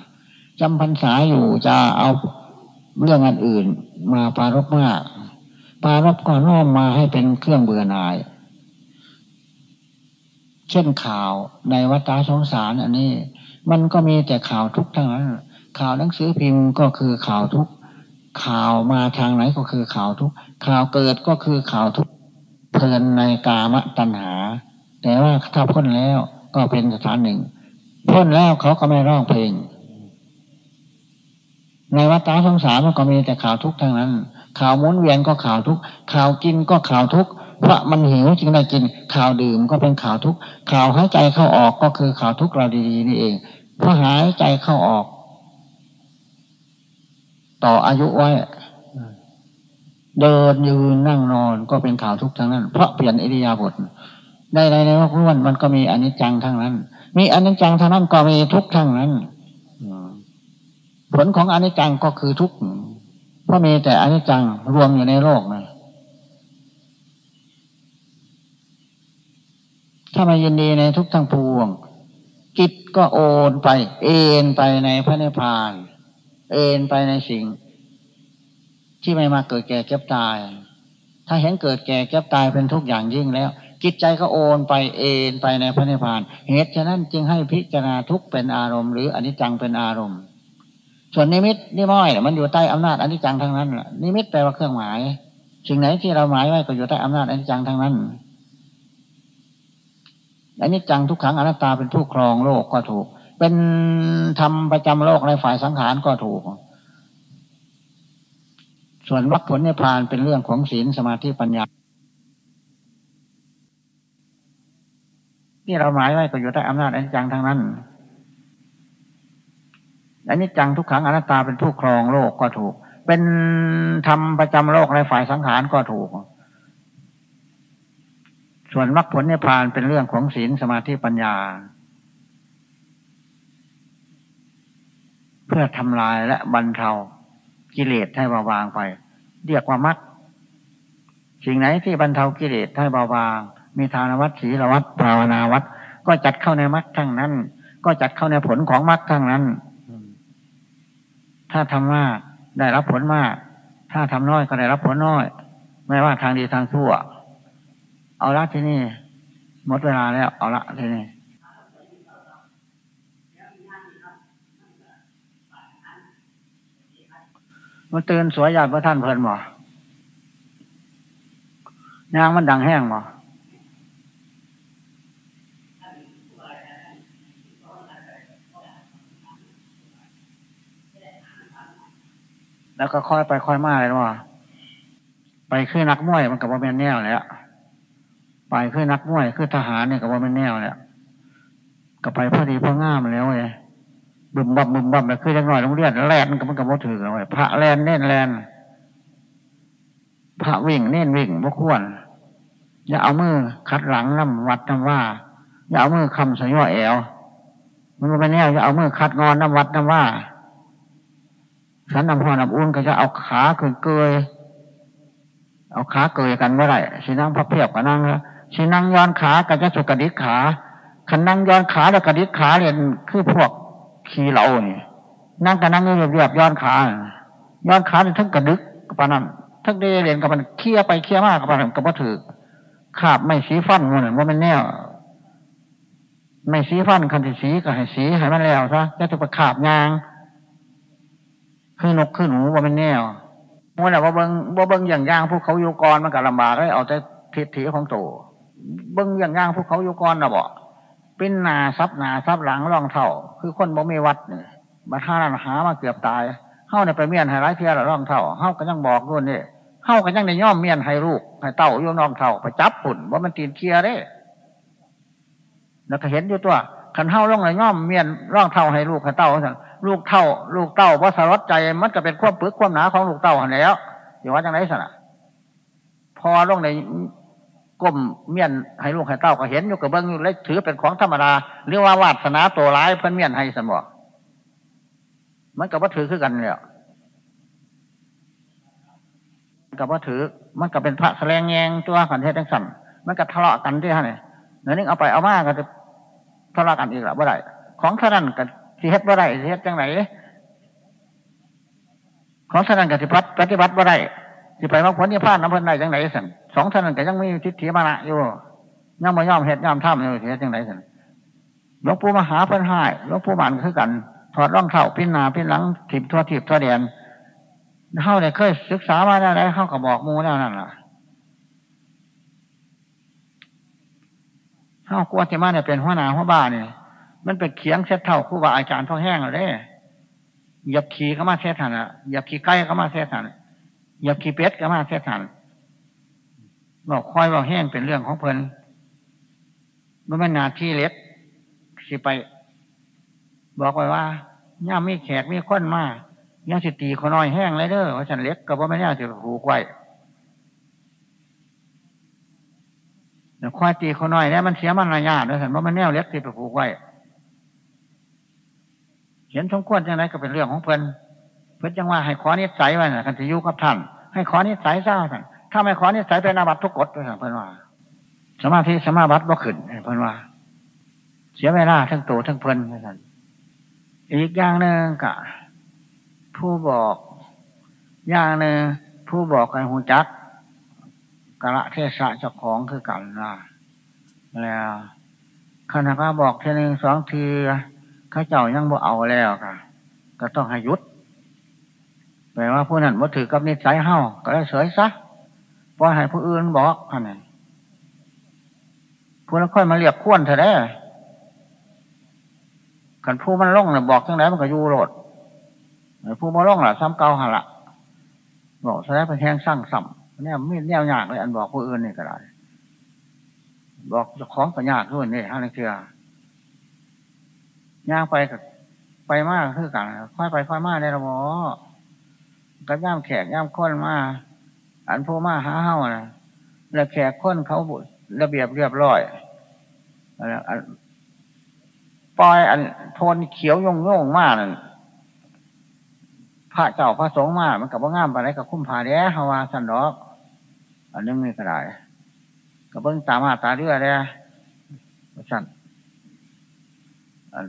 จำพรรษาอยู่จะเอาเรื่องอันอื่นมาปารบมาก ปารบก็น้อมมาให้เป็นเครื่องเบื่อหน่าย เช่นข่าวในวัฏสงสารอันนี้ มันก็มีแต่ข่าวทุกทั้งนั้นข่าวหนังสือพิมพ์ก็คือข่าวทุกข่าวมาทางไหนก็คือข่าวทุกข่าวเกิดก็คือข่าวทุกเพลินในกามตัณหา แต่ว่าถ้าพ้นแล้วก็เป็นสถานหนึ่ง พ้นแล้วเขาก็ไม่ร้องเพลงในวัฏสงสารมันก็มีแต่ข่าวทุกข์ทั้งนั้น ข่าวมุนเวียนก็ข่าวทุกข่าวกินก็ข่าวทุกข์เพราะมันหิวจึงได้กินข่าวดื่มก็เป็นข่าวทุกข์ข่าวหายใจเข้าออกก็คือข่าวทุกข์เราดีๆนี่เองเพราะหายใจเข้าออก ต่ออายุไว้เดินยืนนั่งนอนก็เป็นข่าวทุกข์ทั้งนั้น เพราะเปลี่ยนอิริยาบถใดๆในว่าพ้นมันก็มีอนิจจังทั้งนั้น มีอนิจจังทั้งนั้นก็มีทุกข์ทั้งนั้น ผลของอนิจจังก็คือทุกข์ เพราะมีแต่อนิจจังรวมอยู่ในโลกนะถ้ามายินดีในทุกทั้งปวง จิตก็โอนไป เอ็นไปในพระนิพพาน เอ็นไปในสิ่ง ที่ไม่มาเกิดแก่เก็บตาย ถ้าเห็นเกิดแก่เก็บตายเป็นทุกอย่างยิ่งแล้วจิตใจก็โอนไปเอ็นไปในพระนิพพาน เหตุฉะนั้นจึงให้พิจารณาทุกเป็นอารมณ์ หรืออนิจจังเป็นอารมณ์ ส่วนนิมิตนิม้อยมันอยู่ใต้อำนาจอนิจจังทั้งนั้นนิมิตแปลว่าเครื่องหมายสิ่งไหนที่เราหมายไว้ก็อยู่ใต้อำนาจอนิจจังทั้งนั้นอนิจจังทุกขังอนัตตาเป็นผู้ครองโลกก็ถูก เป็นธรรมประจำโลกในฝ่ายสังขารก็ถูก ส่วนมรรคผลนิพพานเป็นเรื่องของศีลสมาธิปัญญาที่เราหมายไว้ก็อยู่ใต้อำนาจอนิจจังทั้งนั้น อันนี้จังทุกขังอนัตตาเป็นผู้ครองโลกก็ถูก เป็นธรรมประจำโลกในฝ่ายสังขารก็ถูก ส่วนมรรคผลนิพพานเป็นเรื่องของศีลสมาธิปัญญา เพื่อทำลายและบรรเทากิเลสให้เบาบางไป เรียกว่ามรรคสิ่งไหนที่บรรเทากิเลสให้เบาบาง มีทานวัดศีลวัดภาวนาวัดก็จัดเข้าในมรรคทั้งนั้น ก็จัดเข้าในผลของมรรคทั้งนั้น ถ้าทำมากได้รับผลมาก ถ้าทำน้อยก็ได้รับผลน้อย ไม่ว่าทางดีทางชั่ว เอาละที่นี่หมดเวลาแล้ว เอาละที่นี่มันตื่นสวยญาติพระท่านเพลินบ่ยางมันดังแห้งบ่ แล้วก็ค่อยไปค่อยมาเลยว่าไปขึ้นนักมวยมันกับว่าเป็นแนวแล้วไปขึ้นนักมวยขึ้นทหารเนี่ยกับว่าเป็นแนวแล้วก็ไปพอดีพองามแล้วเลยบึมบับบึมบับแบบคือจังหน่อยโรงเรียนแลนก็มันกับว่าถือเลยพระแลนเน่นแลนพระวิ่งเน่นวิ่งบ่ควรอย่าเอามือคัดหลังน้ำวัดน้ำว่า อย่าเอามือคำสยอแอวมันเป็นแนวอย่าเอามือคัดงอนน้ำวัดน้ำว่า ฉันนำพอนำอุ่นก็จะเอาขาขึ้นเกยเอาขาเกยกันเมื่อไรสินั่งพับเพียบกับนั่งแล้วสินั่งย้อนขาก็จะสุกกระดิกขาขันนั่งย้อนขาแล้วกระดิกขาเรียนคือพวกขี่เหลานี่นั่งก็นั่งเรียบเรียบย้อนขาย้อนขาเนี่ยทั้งกระดึกกับปานั้นทั้งเดเรียนกับมันเคี้ยไปเคี้ยมากกับปานั้นกับว่าถือขาบไม่สีฟันมันว่ามันแนวไม่สีฟันคันสีสีก็ให้สีให้มันแล้วซะจะถูกขาบยาง คือนกคือหนูว่ามันแนวมื่อไหร่ว่าเบิ้งว่าเบิ้งอย่างย่างพวกเขาโยกรมันก็ลำบากเลยเอาแต่ทิศถีของโตเบิ้งอย่างย่างพวกเขาโยกรนะบ่เป็นนาซับนาซับหลังรองเท่า คือคนบ่มีวัดเนี่ยมาท่านันหามาเกือบตายเฮ้าเนี่ยไปเมียนให้ร้ายเทียละรองเท่าเฮ้าก็ยังบอกด้วยนี่เฮ้าก็ยังในย่อมเมียนให้ลูกให้เต่าโยนรองเท่าไปจับปุ่นว่ามันตีนเคียได้แล้วก็เห็นอยู่ตัวขันเฮ้าร่องในย่อมเมียนร่องเท่าให้ลูกให้เต่าสั่ง ลูกเท่า ลูกเต้าว่าสารดใจ มันก็เป็นความปึกความหนาของลูกเต้าหันแล้วอย่าว่าจังไรสนะพอลงในก้มเมียนให้ลูกให้เต้าก็เห็นอยู่กับเบิ้งอยู่เลยถือเป็นของธรรมดาเรียกว่าวาสนาตัวร้ายเพื่อนเมียนให้สมบอกมันกับว่าถือคือกันเนี่ยกับว่าถือ มันก็เป็นพระแสลงแงงตัวขันเทศทั้งสั่นมันก็ทะเลาะกันที่ท่านเนี่ยเนื้อนึงเอาไปเอามาก็จะทะเลาะกันอีกหรือว่าไรของท่านั้นกัน สิเฮ็ดบ่ได้สิเฮ็ดจังไหนของท่านั้นกับสิพัดปฏิบัติบ่ได้สิไปมาผลนิพพานน้ำเพิ่นได้จังไหนสันสองท่านั้นก็ยังมีทิฏฐิมานะอยู่ย่อมมาย่อมเฮ็ดย่อมทำอยู่สิเฮ็ดจังไหนสันหลวงปู่มหาเพิ่นหายหลวงปู่หมันคือกันถอดร่องเท้าพิ้นนาพิ้นหลังถิบทั่วถิบทั่วเดียนเข้าเนี่ยเคยศึกษามาได้แล้วเข้ากับบอกมูแล้วนั่นล่ะเข้ากลัวที่มาเนี่ยเป็นหัวหน้าหัวบ้าเนี่ย มันเป็นเขียงเช็ดเท่าคู่บาอาจารย์พ่อแห้งเลยหยับขี่ก็มาเช็ดทันอะหยับขี่ไก่ก็มาเช็ดทันหยับขี่เป็ดก็มาเช็ดทันบอกคอยบอกแห้งเป็นเรื่องของเพลินมันเป็นนาที่เล็กสิไป บอกไว้ว่าย่ามีแขกมีคนมาย่าสิตีคนน้อยแห้งเลยเด้อว่าฉันเล็กก็บ่ไม่น่าจะผูกไว้ควายตีคนน้อยเนี่ยมันเสียมันระยะด้วยฉันว่ามันแนวเล็กที่ไปผูกไว้ เห็นสมควรจังไรก็เป็นเรื่องของเพิ่นเพิ่นจังว่าให้ขอนิสัยไว้นะกันจะยุ่กับท่าน ให้ขอนิสัยซะท่านถ้าไม่ขอนิสัยเป็นอาบัตทุกกฎด้วยเพิ่นว่า สมาธิสมาบัติบ่ขึ้นเพิ่นว่า เสียเวลาทั้งตัวทั้งเพิ่นท่านอีกอย่างหนึ่งกะผู้บอกอย่างหนึ่งผู้บอกให้หูจักกะละเทศะเจ้าของคือกันนะแล้วขณะก็บอกทีหนึ่งสองที ข้าเจ้ายังบ่เอาแล้วค่ะ ก็ต้องให้ยุดแปลว่าผู้นั้นบ่ถือกับนิสัยเฮาก็ได้เสยซะพอให้ผู้อื่นบอกขนาดผู้นั้นค่อยมาเรียกขวนเถอได้กันผู้มันล่องเนี่ยบอกจังไรมันก็อยู่โลดผู้มาล่องล่ะซ้ำเก่าหันละบอกแสดงเป็นแห้งสร้างสัมเนี่ยไม่แนวยากเลยอันบอกผู้อื่นนี่ก็ได้บอกจะของก็ยากด้วยนี่ฮะนักเชื่อ ย่างไปกับไปมากคือกันค่อยไปค่อยมาในระบกับย่ามแขกย่ามค้นมาอันผู้มาหาเฮานะแล้วแขกค้นเขาบุระเบียบเรียบร้อยอันปล่อยอันโทนเขียวย่งย่งมากนั่นพระเจ้าพระสงฆ์มามันกับว่างามไปไหนกับคุ้มผาแด้ฮาวาสันดอก อันนี้ไม่กระไรกับเบิ้งตามาตาเรือแด้สันอัน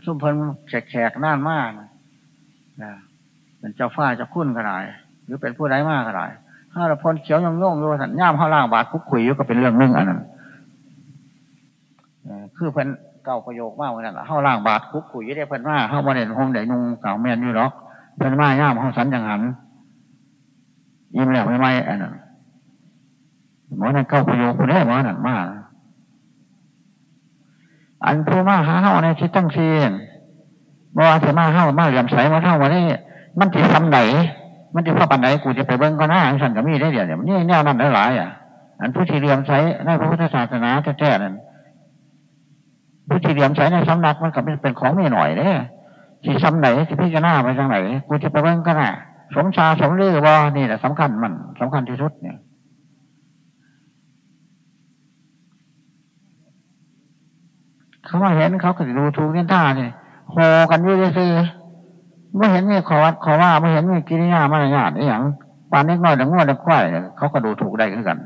ซุ่มเพิ่นแขกๆน่านมากนะเป็นเจ้าฟ้าเจ้าคุ้นก็ได้หรือเป็นผู้ใดมากก็ได้ถ้าเราพ้นเขียวย่องย่องอยู่สันย่ามข้าล่างบาดคุกคุยก็เป็นเรื่องนึงอันนั้นคือเพิ่นเก่าประโยคมากเหมือนกันข้าล่างบาดคุกคุยได้เพิ่นว่าเข้ามาเด่นห้องเด่นุ่งเก่าแมนอยู่หรอกเพิ่นว่าย่ามห้องสันอย่างหันยิ้มแล้วไม่ไม่อันนั้นหมอนั่นเข้าประโยคผู้ได้หมอนั่นมาก อันผู้มาหาเฮาในที่ตั้งเชียนบ่ว่าจะมาเฮามาเหลี่ยมใสมาเท่าวันนี้มันจะทำไหนมันจะพาปันไหนกูจะไปเบิ้งก็น่าอันสันก็มีได้เดี๋ยวเนี่แนวนั้นหลายอะ อันผู้ที่เหลี่ยมใสในพระพุทธศาสนาแท้ๆนั่นผู้ที่เหลี่ยมใสในสำนักมันก็เป็นของไม่หน่อยเนี่ยที่สำไหนที่พิจารณาไปทางไหนกูจะไปเบิ้งก็น่าสมชาสมลือบ่นี่แหละสำคัญมันสำคัญที่สุดเนี่ย เขามาเห็นเขาก็จะดูถูกเงินท่าเนี่ยโหกันยุ่ยซื้อไม่เห็นมีขอวัดขอว่าไม่เห็นมีกิริยามารยาทนี่อย่างปานเล็กน้อยดังงวนแต่ควายเขาก็ดูถูกได้ขึ้นกัน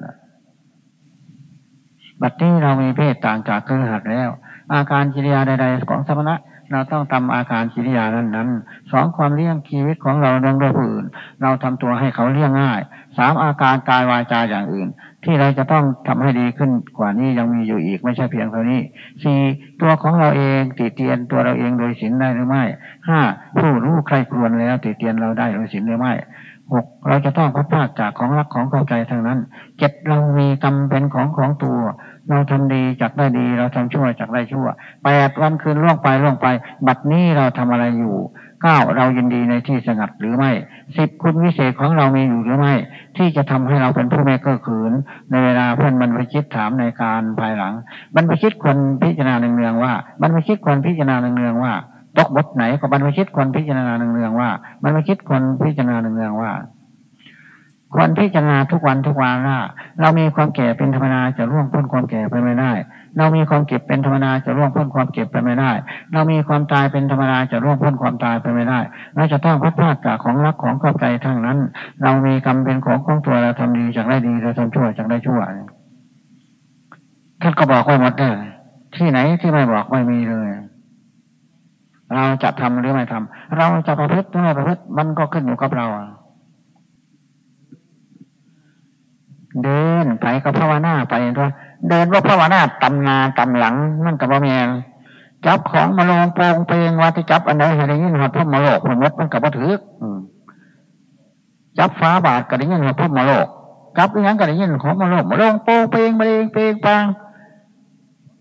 บัดนี้เรามีเพศต่างจากเครือขัดแล้ว อาการกิริยาใด ๆ ของสมณะ เราต้องทำอาการกิริยานั้นนั้นสองความเลี้ยงชีวิตของเราดองด้วยผู้อื่น เราทำตัวให้เขาเลี้ยงง่ายสามอาการกายวาจาอย่างอื่น ที่เราจะต้องทำให้ดีขึ้นกว่านี้ยังมีอยู่อีกไม่ใช่เพียงเท่านี้สี่ตัวของเราเองติเตียนตัวเราเองโดยศีลได้หรือไม่ห้าผู้รู้ใครควรแล้วติเตียนเราได้โดยศีลหรือไม่หกเราจะต้องพัดพากจากของรักของเข้าใจทางนั้นเจ็ดเรามีกรรมเป็นของของตัว เราทำดีจากได้ดี เราทำชั่วจากได้ชั่วแปดวันคืนล่วงไปล่วงไป บัดนี้เราทำอะไรอยู่เก้าเรายินดีในที่สงัดหรือไม่สิบคุณวิเศษของเรามีอยู่หรือไม่ ที่จะทำให้เราเป็นผู้ไม่เก้อขืน ในเวลาเพื่อนบรรพชิตถามในการภายหลังบรรพชิตคนพิจารณาเนืองๆว่าบรรพชิตคนพิจารณาเนืองๆว่าตกบทไหนก็บรรพชิตคนพิจารณาเนืองๆว่าบรรพชิตคนพิจารณาเนืองๆว่า ควรพิจารณาทุกวันทุกวันว่าเรามีความแก่เป็นธรรมดาจะร่วงพ้นความแก่ไปไม่ได้ เรามีความเก็บเป็นธรรมดาจะร่วงพ้นความเก็บไปไม่ได้ เรามีความตายเป็นธรรมดาจะร่วงพ้นความตายไปไม่ได้เราจะต้องพัดพลาดจากของรักของเข้าใจทั้งนั้น เรามีกรรมเป็นของของตัวเราทำดีจากได้ดีเราทำชั่วจากได้ชั่วท่านก็บอกไว้หมดเลยที่ไหนที่ไม่บอกไม่มีเลยเราจะทำหรือไม่ทำเราจะประพฤติหรือไม่ประพฤติมันก็ขึ้นอยู่กับเรา เดินไปก็ภาวนาไปตัวเดินว่าภาวนาตำนาตำหลังนั่นกับว่าเมียจับของมาลงโปงเพลงว่าที่จับอันไหนอะไรเงี้ยหัดพ่อมาโลกมันมดมันกับว่าถือจับฟ้าบาทกับอะไรเงี้ยหัดพ่อมาโลกจับอย่างกับอะไรเงี้ยของมาโลกมาลงโปงเพลงมาเองเพลงปัง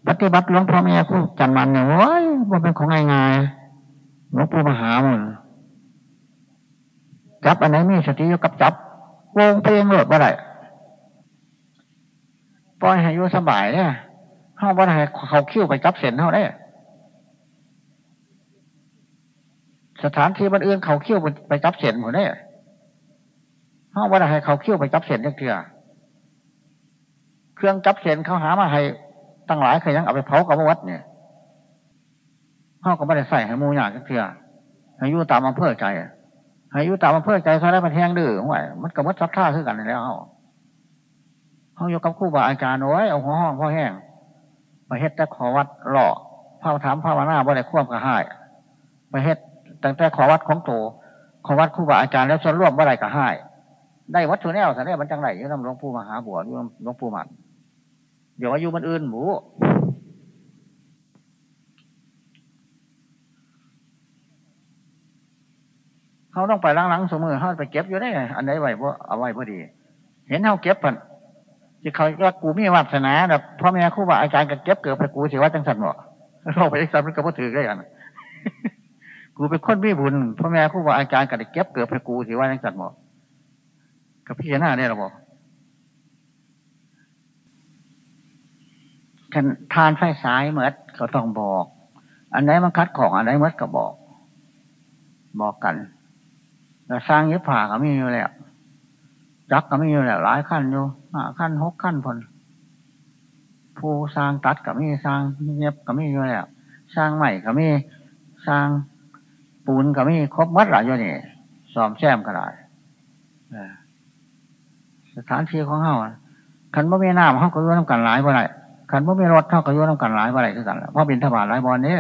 ปฏิบัติหลวงพ่อเมียคู่จันมันเนี่ยโอ้ยมันเป็นของง่ายๆหลวงปู่มหามันจับอันไหนมีสติอยู่กับจับวงเพลงโหลดว่าไร ปล่อยให้อยู่สบายเนี่ยเฮาบ่ได้เขาคิ้วไปจับเส้นเฮาได้สถานที่บันอื่นเขาคิ้วไปจับเส้นหมดได้เฮาบ่ได้ให้เขาคิ้วไปจับเส้นเถื่อเครื่องจับเส้นเขาหามาให้ตั้งหลายเคยยังเอาไปเผากับวัดเนี่ยเฮาก็ไม่ได้ใส่ให้มูหยาเถื่อให้อยู่ตามอำเภอใจให้อยู่ตามอำเภอใจเขาได้มันแทงดื้อห่วยมันกับวัดซับท่าขึ้นกันแล้วเเขาอยู่กับคู่บาอาจารย์โอ้ยเอาหัวห้องพ่อแห้งไปเฮ็ดแต่ขอวัดหล่อพาถามภาวนาบ่ได้ควบกระหายไปเฮ็ดตั้งแต่ขอวัดของโตขอวัดคู่บาอาจารย์แล้วส่วนร่วมบ่ได้กระหายได้วัดถุแนวสันนี่ยมันจังไรอยู่น้ำหลวงปู่มหาบัวอยู่หลวงปู่มันเดี๋ยวอายุมันอื่นหมูเขาต้องไปล้างล้างสมือเขาไปเก็บอยู่ได้ อันไหนไว้เพราะเอาไว้พอดี เห็นเขาเก็บปัน ที่เขาว่ากูมีวาสนาแบบพ่อแม่ครูบาอาจารย์ก็เก็บเกิดไปกูสิว่าจังสันบ่เราไปจังสันมันก็บ่ถือได้กันกูเป็นคนมีบุญพ่อแม่ครูบาอาจารย์ก็ได้เก็บเกิดไปกูสิว่าจังสันบ่กับพี่หน้าเนี่ยเราบอกกันทานไฟสายเมื่อเขาต้องบอก อันไหนมันคัดของอันไหนเมื่อก็บอก บอกกัน แล้วสร้างยึดผ่าก็มีอยู่แล้ว จักก็มีอยู่แล้วหลายขั้นอยู่ห้าขั้นหกขั้นพนผู้สร้างตัดก็มีสร้างเย็บก็มีอยู่แล้วสร้างใหม่ก็มีสร้างปูนก็มีครบมัดหลายอยู่นี่สอมแซมก็ได้สถานที่ของเขาขันบ่มีน้ำเขาก็ยุ่น้ำกันหลายบ่ได้ขันบ่มีรถเขาก็ยุ่น้ำกันหลายบ่ได้คือกันเพราะบินทบาทหลายบอลนี้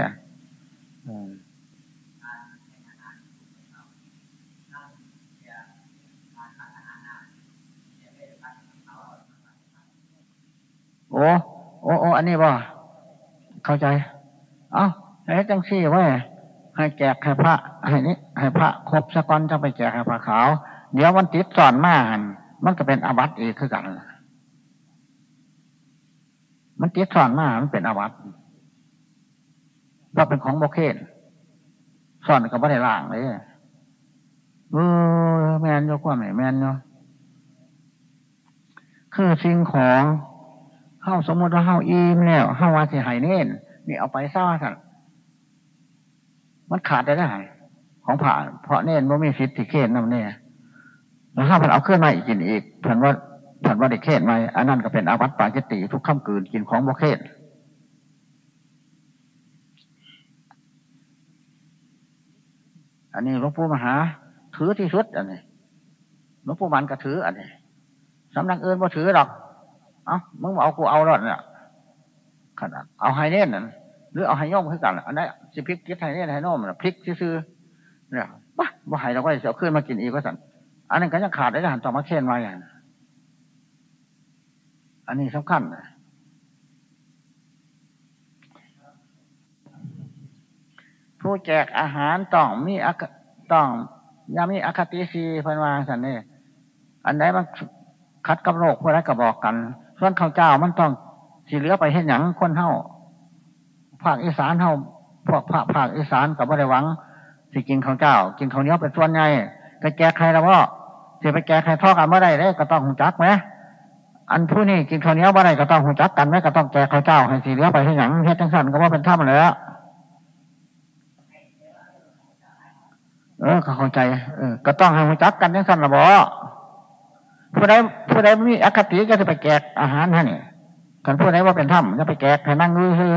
โอ้โอ้โอ้อันนี้บ่เข้าใจ เอ้าให้จังซี่ไว้ให้แจกให้พระให้นี้ให้พระครบสะก้อนจะไปแจกให้พระขาว เดี๋ยวมันติดสอนมาหันมันก็เป็นอาวัตอีกคือกัน มันติดสอนมามันเป็นอาวัตเราเป็นของโมเคสสอนกับไม่ได้ล่างเลยเออแมนโยกว่าไหนแมนโยคือสิ่งของ เข้าสมมติว่าเข้าอีมแล้วเข้าว่าสิหายเน้นนี่เอาไปซ่าสันมันขาดได้ได้ของผ่าเพราะเน้นว่ามีสิทธิเขตนั่นเนี่ยแล้วถ้ามันเอาเคลื่อนมาอีกกินอีกผันว่าผันว่าเด็กเขตมอันนั้นก็เป็นอาวัตปาจิติทุกข้ามกืนกินของโมเคสอันนี้หลวงปู่มหา ถือที่สุดอันนี้หลวงปู่มันก็ถืออันนี้สำนักเอิญว่าถือหรอก เอามึงเอากูเอารอกเนี่ยขนาดเอาไฮเน่นนั่นหรือเอาไฮย่อมขึ้นกันอันนั้นสิพลิกกิดไฮเน่นไฮโน้มพลิกซื้อเนี่ยบ้าบ่ไฮเราก็จะเอาขึ้นมากินอีกก็สั่นอันนั้นก็ยังขาดได้หันต่อมาเช่นมาอย่างอันนี้สำคัญผู้แจกอาหารต้องมีอต้องยามีอคติซีพันวาสันนี่อันไหนมันคัดกับโรคพวกนั้นก็บอกกัน ส่วนข้าวเจ้ามันต้องสีเหลือไปเห็นหยังคนเท่าภาคอีสานเท่าพวกภาคภาคอีสานกับว่ได้หวังสิกินข้าวเจ้า กินข้าวเหนียวเป็นส่วนใหญ่ก็แก้ใครแล้วว่าสิไปแก้ใครทอกันเมื่อไรได้ก็ต้องหุ่จักไหมอันผู้นี้กินข้าวเหนียวเมื่อไรก็ต้องหุ่จักกันไหมก็ต้องแก้ข้าวเจ้าให้สีเหลือไปเห็นหยังเฮ็ดจังสันก็ว่าเป็นถ้ำแล้วเออเข้าใจ เออ ก็ต้องให้หุ่จักกันจังสันละบ่ ผู้ใดผู้ใดมีอคติก็จะไปแกกอาหารฮะนี่กันผู้ใดว่าเป็นถ้ำจะไปแกกให้นั่งรู้คือ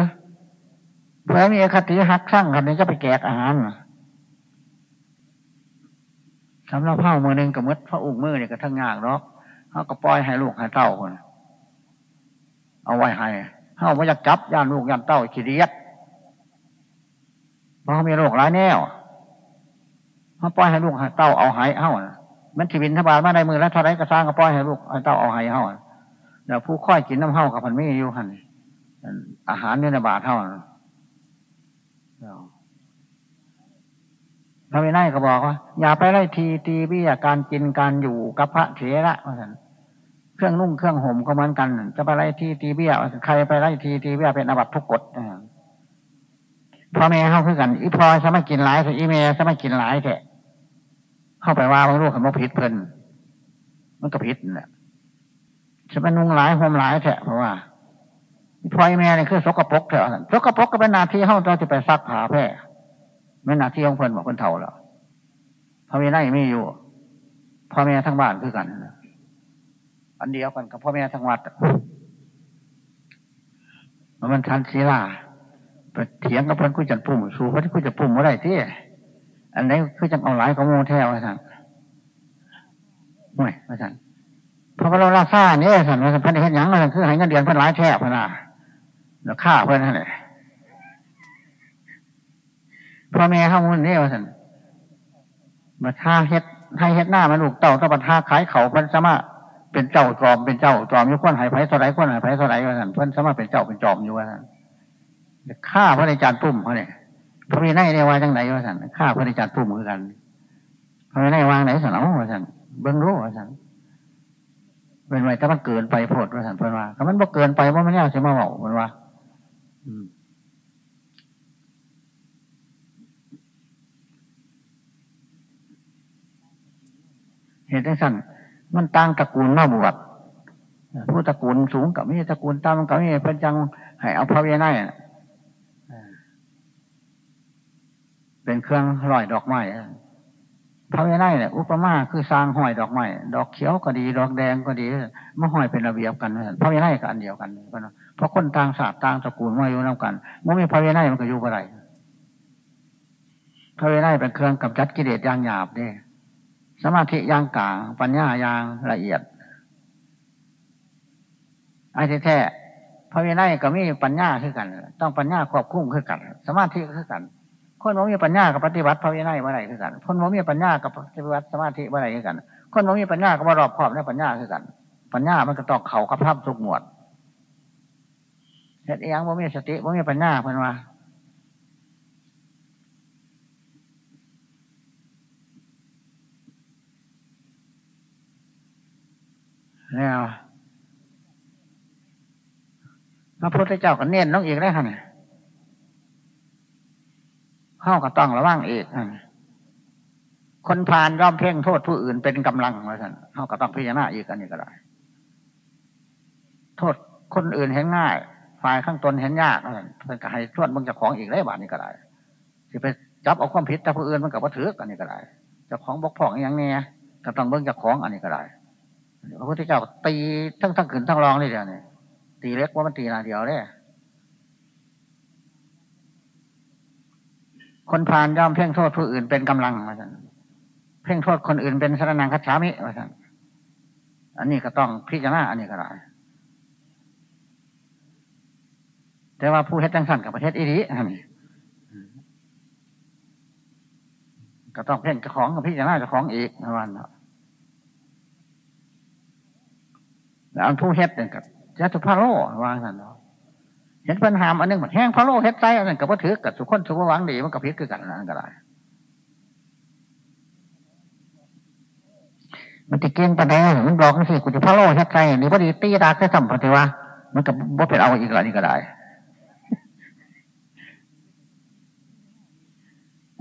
ผู้ใดมีอคติหักสร้างกันนี้ก็ไปแกกอาหารสำหรับเผ่ามือหนึ่งกับมดพระอุ้งมือเนี่ยก็ทั้งงากเนาะเขาก็ปล่อยให้ลูกให้เต้าคนเอาไว้ให้เขาไม่อยากจับย่านลูกย่านเต้าขี้เดียดเพราะเขามีโรคร้ายแน่เขาปล่อยให้ลูกให้เต้าเอาหายเอ้า มันทีบินทบาทมาในมือแล้วเท่าไรก็สร้างก็ปล่อยให้ลูกให้เต้าเอาให้เฮาเดี๋ยวผู้ค่อยกินน้ำเฮากับมันไม่อยู่หันอาหารเนี่ยในบาทเท่าพระวินัยก็บอกว่า อย่าไปไล่ทีตีเบี้ยการกินการอยู่กับพระเถระว่าสันเครื่องนุ่งเครื่องห่มก็เหมือนกัน จะไปไล่ทีตีเบี้ใครไปไล่ทีตีเบี้เป็นอบัตทุกกฎพ่อแม่เข้าคือกัน อีพอสมัยกินหลายสิอีเมสมัยกินหลายแท้ เข้าไปว่าบางลูกคำว่าผิดเพลินมันก็ผิดนี่ะจะเป็นนุ่งหลายห่มหลายแท้เพราะว่าพอยแม่เนี่ยคือสกปรกแถวสกปรกก็เป็นนาทีเข้าเราจะไปซักผ้าแพร่ไม่นาทีของเพลินบอกคนเท่าแล้วพ่อแม่นั่ไม่อยู่พ่อแม่ทั้งบ้านคือกันอันเดียวกันกับพ่อแม่ทั้งวัดมันทันศีลาไปเถียงกับเพื่นคุยจันปุ่ม สู้เพื่นคุยจันปุ่มเมื่อไรที่ อันนี้คือจังเอาหลายของโมแท้ว่าสั่งห่วยว่าสั่งพระบรมราชาเนี่ยสั่งว่าพระเห็นยังว่าสั่งคือให้เงินเดือนเพื่นหลายแท้พนาแล้วฆ่าเพื่อนนั่นแหละพ่อแม่ข้ามูลเนี่ยว่าสั่งมาท่าเฮ็ดให้เฮ็ดหน้ามันลูกเต่าต้องมาท่าขายเขาเพื่นสมาเป็นเจ้าจอมเป็นเจ้าจอมยุควนหายไผ่สไลด์ควนหายไผ่สไลด์ว่าสั่งเพื่อนสมาเป็นเจ้าเป็นจอมอยู่ว่าสั่งฆ่าพระในจานตุ้มเขาเนี่ย พระมีในเนี่ยว่าจังไหนว่าสันข้าพระนิจารผู้มือนกันพระมีในวางไหนสันเอาว่าสันเบิ้งรู้ว่าสันเป็นไงถ้ามันเกินไปโพดว่าสันเพิ่นว่าถ้ามันบ่เกินไปว่ามันแน่ใช่ไหมเบาเพิ่นว่าเหตุสั้นมันตั้งตระกูลมาบวชผู้ตระกูลสูงกับไม่ตระกูลต่ำกับไม่เป็นจังให้เอาพระเวไน เป็นเครื่องลอยดอกไม้พระเวไนเนี่ยอุปมาคือสร้างห้อยดอกไม้ดอกเขียวก็ดี ดอกแดงก็ดีมาห้อยเป็นระเบียบกันพระเวไนก็อันเดียวกันเพราะคนต่างศาสตร์ต่างตระกูลมาอยู่น้ากันเมื่อมีพระเวไนมันก็อยู่อะไรพระเวไนเป็นเครื่องกำจัดกิเลสอย่างหยาบเนี่ยสมาธิอย่างกลางปัญญาอย่างละเอียดไอ้แท้พระเวไนก็มีปัญญาขึ้นกัน ต้องปัญญาควบคุมขึ้นกัน สมาธิขึ้นกัน คนว่ามีปัญญากับปฏิบัติพระวินัยเมื่อไรคือกัน คนว่ามีปัญญากับปฏิบัติสมาธิเมื่อไรคือกัน คนว่ามีปัญญากับรอบครอบในปัญญาคือกัน ปัญญามันก็ตองเขากับภาพทุกหมวดเหตุเองว่ามีสติว่ามีปัญญาเพิ่นว่าแล้วพระพุทธเจ้าก็เน้นน้องอีกได้ค่ะเนี่ย เข้าก็ต้องระวังเอกคนพานย่อมเพ่งโทษผู้อื่นเป็นกำลังมาสันเข้าก็ต้องพิจารณาอีกอันนี้ก็ได้ โทษคนอื่นเห็นง่ายฝ่ายข้างตนเห็นยากนั่นเพื่อนก็ให้ชวนมึงจะของอีกได้บาทนี้ก็ได้ที่ไปจับเอาความผิดแต่ผู้อื่นมันกับว่าถืออันนี้ก็ได้จะของบกพร่องอย่างนี้ก็ต้องเบิ่งจะของอันนี้ก็ได้พระพุทธเจ้าตีทั้งทั้งขืนทั้งรองเลยเดียวนี่ตีเล็กว่ามันตีนาเดียวเลย คนพานย่อมเพ่งโทษผู้อื่นเป็นกำลังมาสันเพ่งโทษคนอื่นเป็นสรนังคัจฉามิมาสันอันนี้ก็ต้องพิจารณาอันนี้ก็ได้แต่ว่าผู้เฮ็ดจังสันกับประเทศอิริอันนี้ก็ต้องเพ่งเจ้าของกับพิจารณาเจ้าของอีกนะวันเนาะแล้วอันผู้เฮ็ดเนี่ยกับยัตุพาโลวางสันเนาะ เห็นปัญหาอันนึงมันแห้งพาโลเฮ็ดใจอันนึงกับว่าถือกับสุขคนสุขวังดีมันกับพิษคือกันนั่นก็ได้มันจะเก่งปัญญามันบอกันสิกูจะพาโลเฮ็ดใจนี่พอดีตีดากได้สัมผัสว่ามันกับว่าเป็นเอาอีกหลายนี่ก็ได้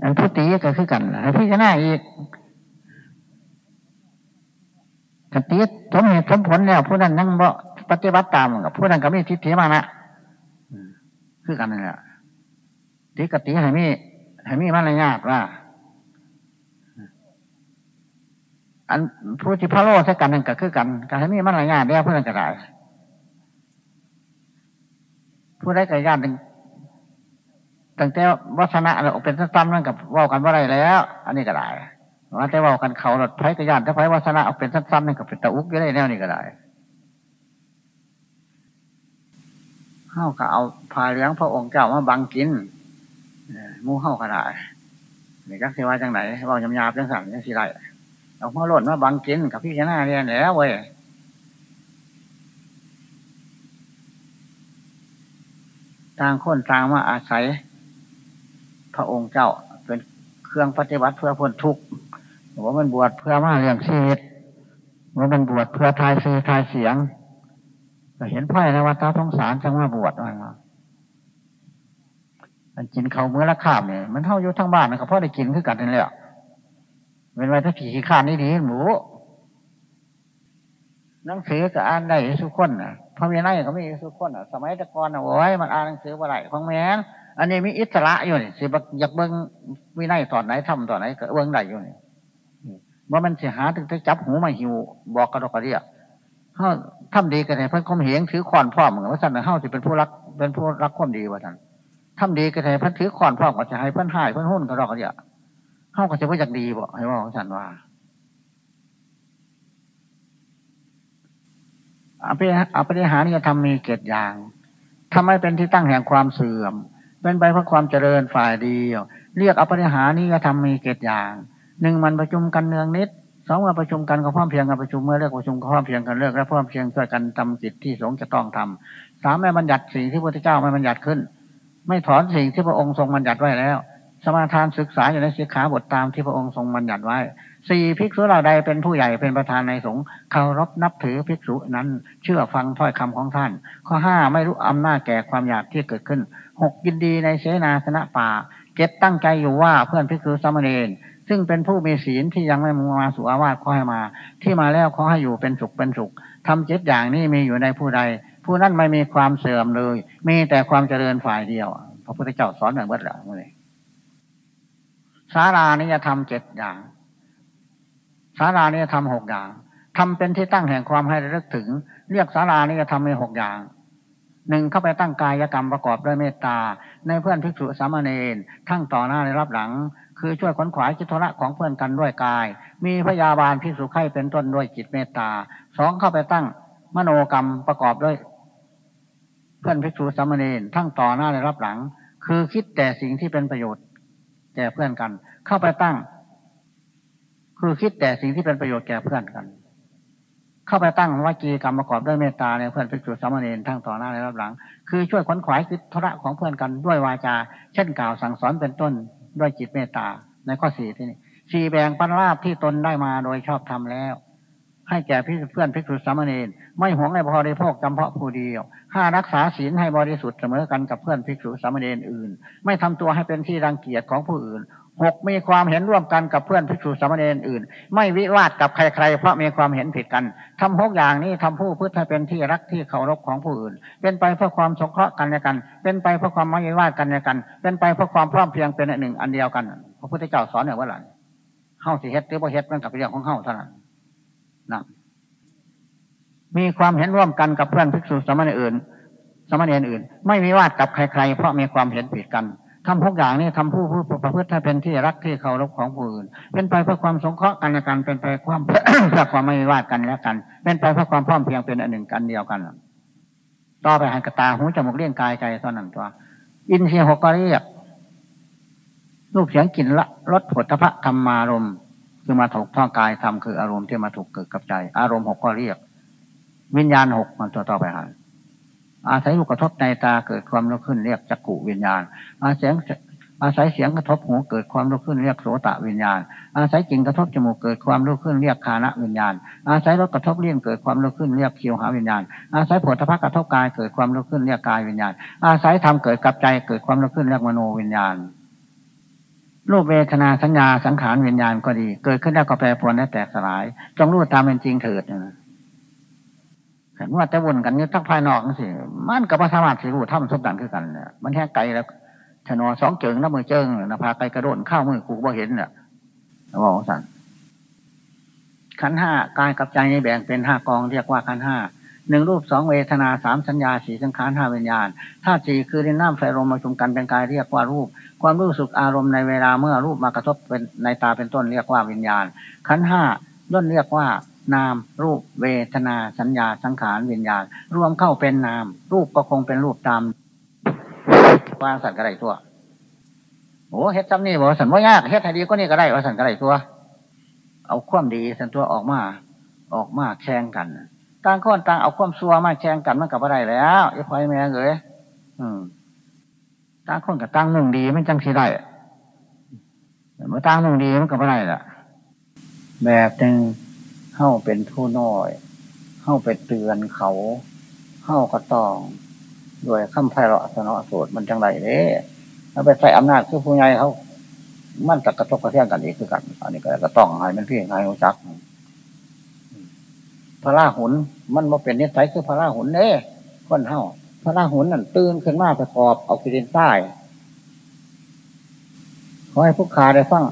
อันผู้ตีก็คือกันให้พี่จะหน้าอีกกตีสมเหตุสมผลแล้วผู้นั้นนั่งบ่ปฏิบัติตามกับผู้นั้นก็มีทิฏฐิมานะ คือกันนี่แหละตีกตีให้มีให้มีมารยาทว่าอันผู้ที่พระโลใช้กันนั่นก็คือกันการให้มีมารยาทแล้วผู้นั้นก็ได้ผู้ได้กระยานหนึ่งตั้งแต่วัฒนะเราเป็นซ้ำๆนั่นกับว่ากันว่าไรแล้ว อันนี้ก็ได้ว่าแต่ว่ากันเขาหลดไผ่กระยานถ้าไผ่วัฒนะเอาเป็นซ้ำๆนั่นกับเป็นตะอุกก็ได้แนวนี้ก็ได้ เข้าก็เอาพาเลี้ยงพระองค์เจ้ามาบังกินมู่เข้าก็ได้นี่จักสิว่าจังไหนว่ายำยาบจังสั่งจังสิไรเอามาหล่นมาบังกินกับพี่ชนะเรียนแล้วเว้ยต่างคนต่างมาอาศัย พระองค์เจ้าเป็นเครื่องปฏิบัติเพื่อพ้นทุกข์ว่ามันบวชเพื่อมาเรื่องชีวิตว่ามันบวชเพื่อทายซีทายเสียง เห็นไพ่ในวัฏสงสารจังว่าบวชมามันกินเขาเมื่อละข้ามเนี่ยมันเท่าอยู่ทั้งบ้านนะก็พ่อได้กินคือกันนั่นแหละเป็นไว้ถ้าผีขี้ข้านี่ดีหมูหนังสือก็อ่านได้สุขคนนะพระเมียนัยก็มีสุขคนอะ สมัยตะกอนอะโอ้ยมันอ่านหนังสือว่าไรของแม่อันนี้มีอิสระอยู่นี่สิบอยากเบิ้งวินัยตอนไหนทำตอนไหนก็เบิ้งได้อยู่นี่ว่ามันเสียหาถึงจะจับหูมาหิว บอกกระดกกระเดียเขา ทำดีกันเลยเพื่อนคมเหงถือขอนพ่อเหมือนว่าสันเฮาสิเป็นผู้รักเป็นผู้รักความดีว่าสันทำดีกันเลยเพื่อนถือขอนพ่อก็จะให้เพื่อนหายเพื่อนหุ้นกระดกกระเดียเฮาก็จะว่าอยากดีบอกให้ว่าของสันว่าอภิอภิหานี่จะทำมีเกตอย่างทำให้เป็นที่ตั้งแห่งความเสื่อม เป็นไปเพื่อความเจริญฝ่ายเดียว เรียกอภิหานี่ก็ทำมีเกตอย่าง หนึ่งมันประชุมกันเนืองนิด สองมื่อประชุมกันก็พร้อมเพียงกันประชุมเมื่อเลิกประชุมก็พร้อมเพียงกันเลิกและพร้อมเพียงช่วยกันทำกิจที่สงฆ์จะต้องทำสามไม่บัญญัติสิ่งที่พระพุทธเจ้าไม่บัญญัติขึ้น ไม่ถอนสิ่งที่พระองค์ทรงบัญญัติไว้แล้ว สมาทานศึกษาอยู่ในสิกขาบทตามที่พระองค์ทรงบัญญัติไว้สี่ภิกษุเหล่าใดเป็นผู้ใหญ่เป็นประธานในสงฆ์เคารพนับถือภิกษุนั้น เชื่อฟังถ้อยคำของท่าน ข้อห้าไม่รู้อำนาจแก่ความอยากที่เกิดขึ้นหกยินดีในเสนาสนะป่าเจ็ดตั้งใจอยู่ว่าเพื่อนภิกษุสามเณร ซึ่งเป็นผู้มีศีลที่ยังไม่มาสู่อาวาสขอให้มา ที่มาแล้วขอให้อยู่เป็นสุขเป็นสุขทำเจ็ดอย่างนี้มีอยู่ในผู้ใด ผู้นั้นไม่มีความเสื่อมเลย มีแต่ความเจริญฝ่ายเดียวพระพุทธเจ้าสอนอย่างเบิดแล้วเลยสารานิยธรรมเจ็ดอย่างสารานิยธรรมหกอย่างทำเป็นที่ตั้งแห่งความให้ระลึกถึง เรียกสารานิยธรรมมีหกอย่างหนึ่งเข้าไปตั้งกายกรรมประกอบด้วยเมตตา ในเพื่อนภิกษุสามเณรทั้งต่อหน้าในรับหลัง คือช่วยขนขวายจิตระของเพื่อนกันด้วยกาย มีพยาบาลภิกษุไข่เป็นต้นด้วยจิตเมตตาสองเข้าไปตั้งมโนกรรมประกอบด้วย เพื่อนภิกษุสามเณรทั้งต่อหน้าในรับหลัง คือคิดแต่สิ่งที่เป็นประโยชน์แก่เพื่อนกัน เข้าไปตั้ง คือคิดแต่สิ่งที่เป็นประโยชน์แก่เพื่อนกัน เข้าไปตั้งวจีกรรมประกอบด้วยเมตตาในเพื่อนเป็นจุสามเณรทั้งต่อหน้าในรับหลัง คือช่วยขนขวายคิดธุระของเพื่อนกันด้วยวาจา เช่นกล่าวสั่งสอนเป็นต้น ด้วยจิตเมตตา ในข้อสี่ที่นี่สี่แบ่งปันลาบที่ตนได้มาโดยชอบทำแล้ว ให้แก่เพื่อนพิกษุสามเณรไม่หวงในบริโภคจำเพาะผู้เดียวห้ารักษาศีลให้บริสุทธิ์เสมอกันกับเพื่อนพิกษุสามเณรอื่น ไม่ทำตัวให้เป็นที่รังเกียจของผู้อื่น หกมีความเห็นร่วมกันกับเพื่อนภิกษุสามเณรอื่น ไม่วิวาทกับใครๆ เพราะมีความเห็นผิดกันทำหกอย่างนี้ทำผู้พืชให้เป็นที่รักที่เคารพของผู้อื่น เป็นไปเพื่อความสงเคราะห์กันและกัน เป็นไปเพื่อความไม่วิวาทกันและกัน เป็นไปเพื่อความพร้อมเพียงเป็นหนึ่งอันเดียวกันพระพุทธเจ้าสอนอย่างว่าหลังเข้าสิเฮ็ดหรือบ่เฮ็ดมันกับเรื่องของเข้าเท่านั้นนะมีความเห็นร่วมกันกับเพื่อนภิกษุสามเณรอื่นสามเณรอื่น ไม่มีวาดกับใครๆ เพราะมีความเห็นผิดกัน ทำทุกอย่างนี้ทำผู้ผู้ประพฤติให้เป็นที่รักที่เคารพของผู้อื่น เป็นไปเพื่อความสงเคราะห์กันและกัน เป็นไปความเพื่อความไม่วาดกันและกัน เป็นไปเพื่อความพร้อมเพียงเป็นอันหนึ่งกันเดียวกันต่อไปหันกระตาหูจมูกเลี้ยงกายใจเท่านั้นตัว อินทรียหกก็เรียกรูปเสียงกลิ่นละรสผลพระธรรมารมคือมาถูกท่องกายทำคืออารมณ์ที่มาถูกเกิดกับใจ อารมณ์หกก็เรียก วิญญาณหกมันตัวต่อไปหัน อาศัยลูกกระทบในตาเกิดความรู้ขึ้นเรียกจักกุวิญญาณ อาศัยอาศัยเสียงกระทบหูเกิดความรู้ขึ้นเรียกโสตวิญญาณ อาศัยกลิ่นกระทบจมูกเกิดความรู้ขึ้นเรียกคานะวิญญาณ อาศัยรสกระทบเลี้ยงเกิดความรู้ขึ้นเรียกคิวหาวิญญาณ อาศัยผลทพะกระทบกายเกิดความรู้ขึ้นเรียกกายวิญญาณ อาศัยธรรมเกิดกับใจเกิดความรู้ขึ้นเรียกมโนวิญญาณรูปเวทนาสัญญาสังขารวิญญาณก็ดี เกิดขึ้นแล้วก็แปรปรวนและแตกสลายจงรู้ตามเป็นจริงเถิดนะ ว่าแต่วนกันนี่ทั้งภายนอกสิมันกับพระธรรมะสิรู้ถ้ำทุกดันคือกันเนี่ยมันแค่ไกลแล้วชนอสองเจิงน้ำมือเจิงนภาไกลกระโดดข้าวมือกูบ่เห็นเนี่ยบอกสั่นขันห้ากายกับใจในแบ่งเป็นห้ากองเรียกว่าขันห้าหนึ่งรูปสองเวทนาสามสัญญาสี่สังขารห้าวิญญาณธาตุสี่คือดินน้ำไฟลมมาชุมกันเป็นกายเรียกว่ารูป ความรู้สึกอารมณ์ในเวลาเมื่อรูปมากระทบเป็นในตาเป็นต้นเรียกว่าวิญญาณขันห้าย่นเรียกว่า นาม รูปเวทนาสัญญาสังขารวิญญาณ รวมเข้าเป็นนาม รูปก็คงเป็นรูปตามวางสัตว์กระไรตัวโอ้เฮ็ดซ้ำนี่บอกสันว่ายากเฮ็ดให้ดีก็นี่ก็ได้ว่าสันกระไรตัว เอาความดีสันตัวออกมา ออกมาแข่งกันต่างคนต่างเอาความซัวมาแข่งกันมันกับอะไรแล้วไอ้พอยแม่เอยอืมต่างคนกับต่างนุ่งดีมันจังสีได้เมื่อต่างนุ่งดีมันกับอะไรล่ะ แบบหนึ่ง เข้าเป็นผู้น้อย เข้าไปเตือนเขา เข้าก็ต้องโดยคำไพเราะสนอสูตรมันจังไรเด้แล้วไปใส่อำนาจคือผู้ใหญ่เขา มันจะกระทบกระเทือนกันอีกคือกัน อันนี้ก็ต้องให้มันพี่ให้รู้จักพระราหุนมันมาเป็นนิสัยคือพระราหุนเน่คนเท่าพระราหุนนั่นตื่นขึ้นมาไปขอบเอากินใต้ขอให้พวกขาได้ฟัง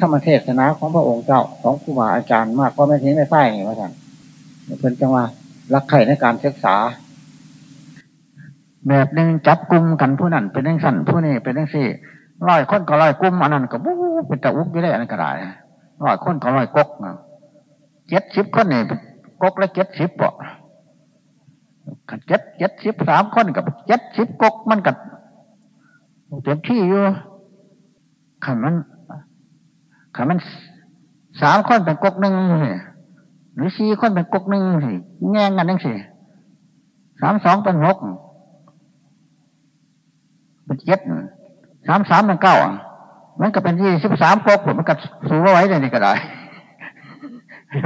ธรรมเทศนาของพระองค์เจ้าของครูบาอาจารย์มากก็ไม่ทิ้งไม่ไส้ไงว่าท่านเพิ่นจังว่ารักใครในการศึกษา แบบหนึ่งจับกลุ่มกันผู้นั้นเป็นเรื่องสั่นผู้นี้เป็นเรื่องสี่ร้อยคนก็ร้อยกลุ่มอันนั้นก็บู๊เป็นตะอุบอยู่ได้อันนั้นก็ได้ร้อยคนก็ร้อยกกเจ็ดสิบคนนี่กกและเจ็ดสิบป่ะเจ็ดเจ็ดสิบสามคนกับเจ็ดสิบกกมันกับเต็มที่อยู่ขันมัน ขันมันสามคนเป็นกกหนึ่งหรือสี่คนเป็นกกหนึ่งสิแง่งกันนั่งสิสามสองเป็นหกเป็นเจ็ดสามสามเป็นเก้ามันก็เป็นยี่สิบสามกกมันก็สูงไว้เลยนี่ก็ได้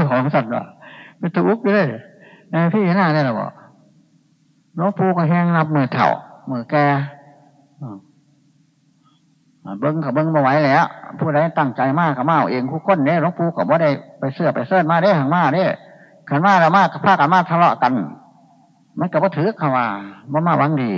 ของสัตว์ว่าเป็นตุกเลยพี่หน้าได้หรอบอกน้องปูก็แห้งนับมือเถ่ามือแก เบิ้งกับเบิ้งมาไหวแล้วผู้ใดตั้งใจมากกับมาเองคู่คนเนี่ยหลวงปู่กับว่าได้ไปเสื้อไปเสื้อมาได้ห่างมาเนี่ยขันมาละมากับผ้ากันมาทะเลาะกัน มันกับว่าถือเขาว่าว่ามาหวังดี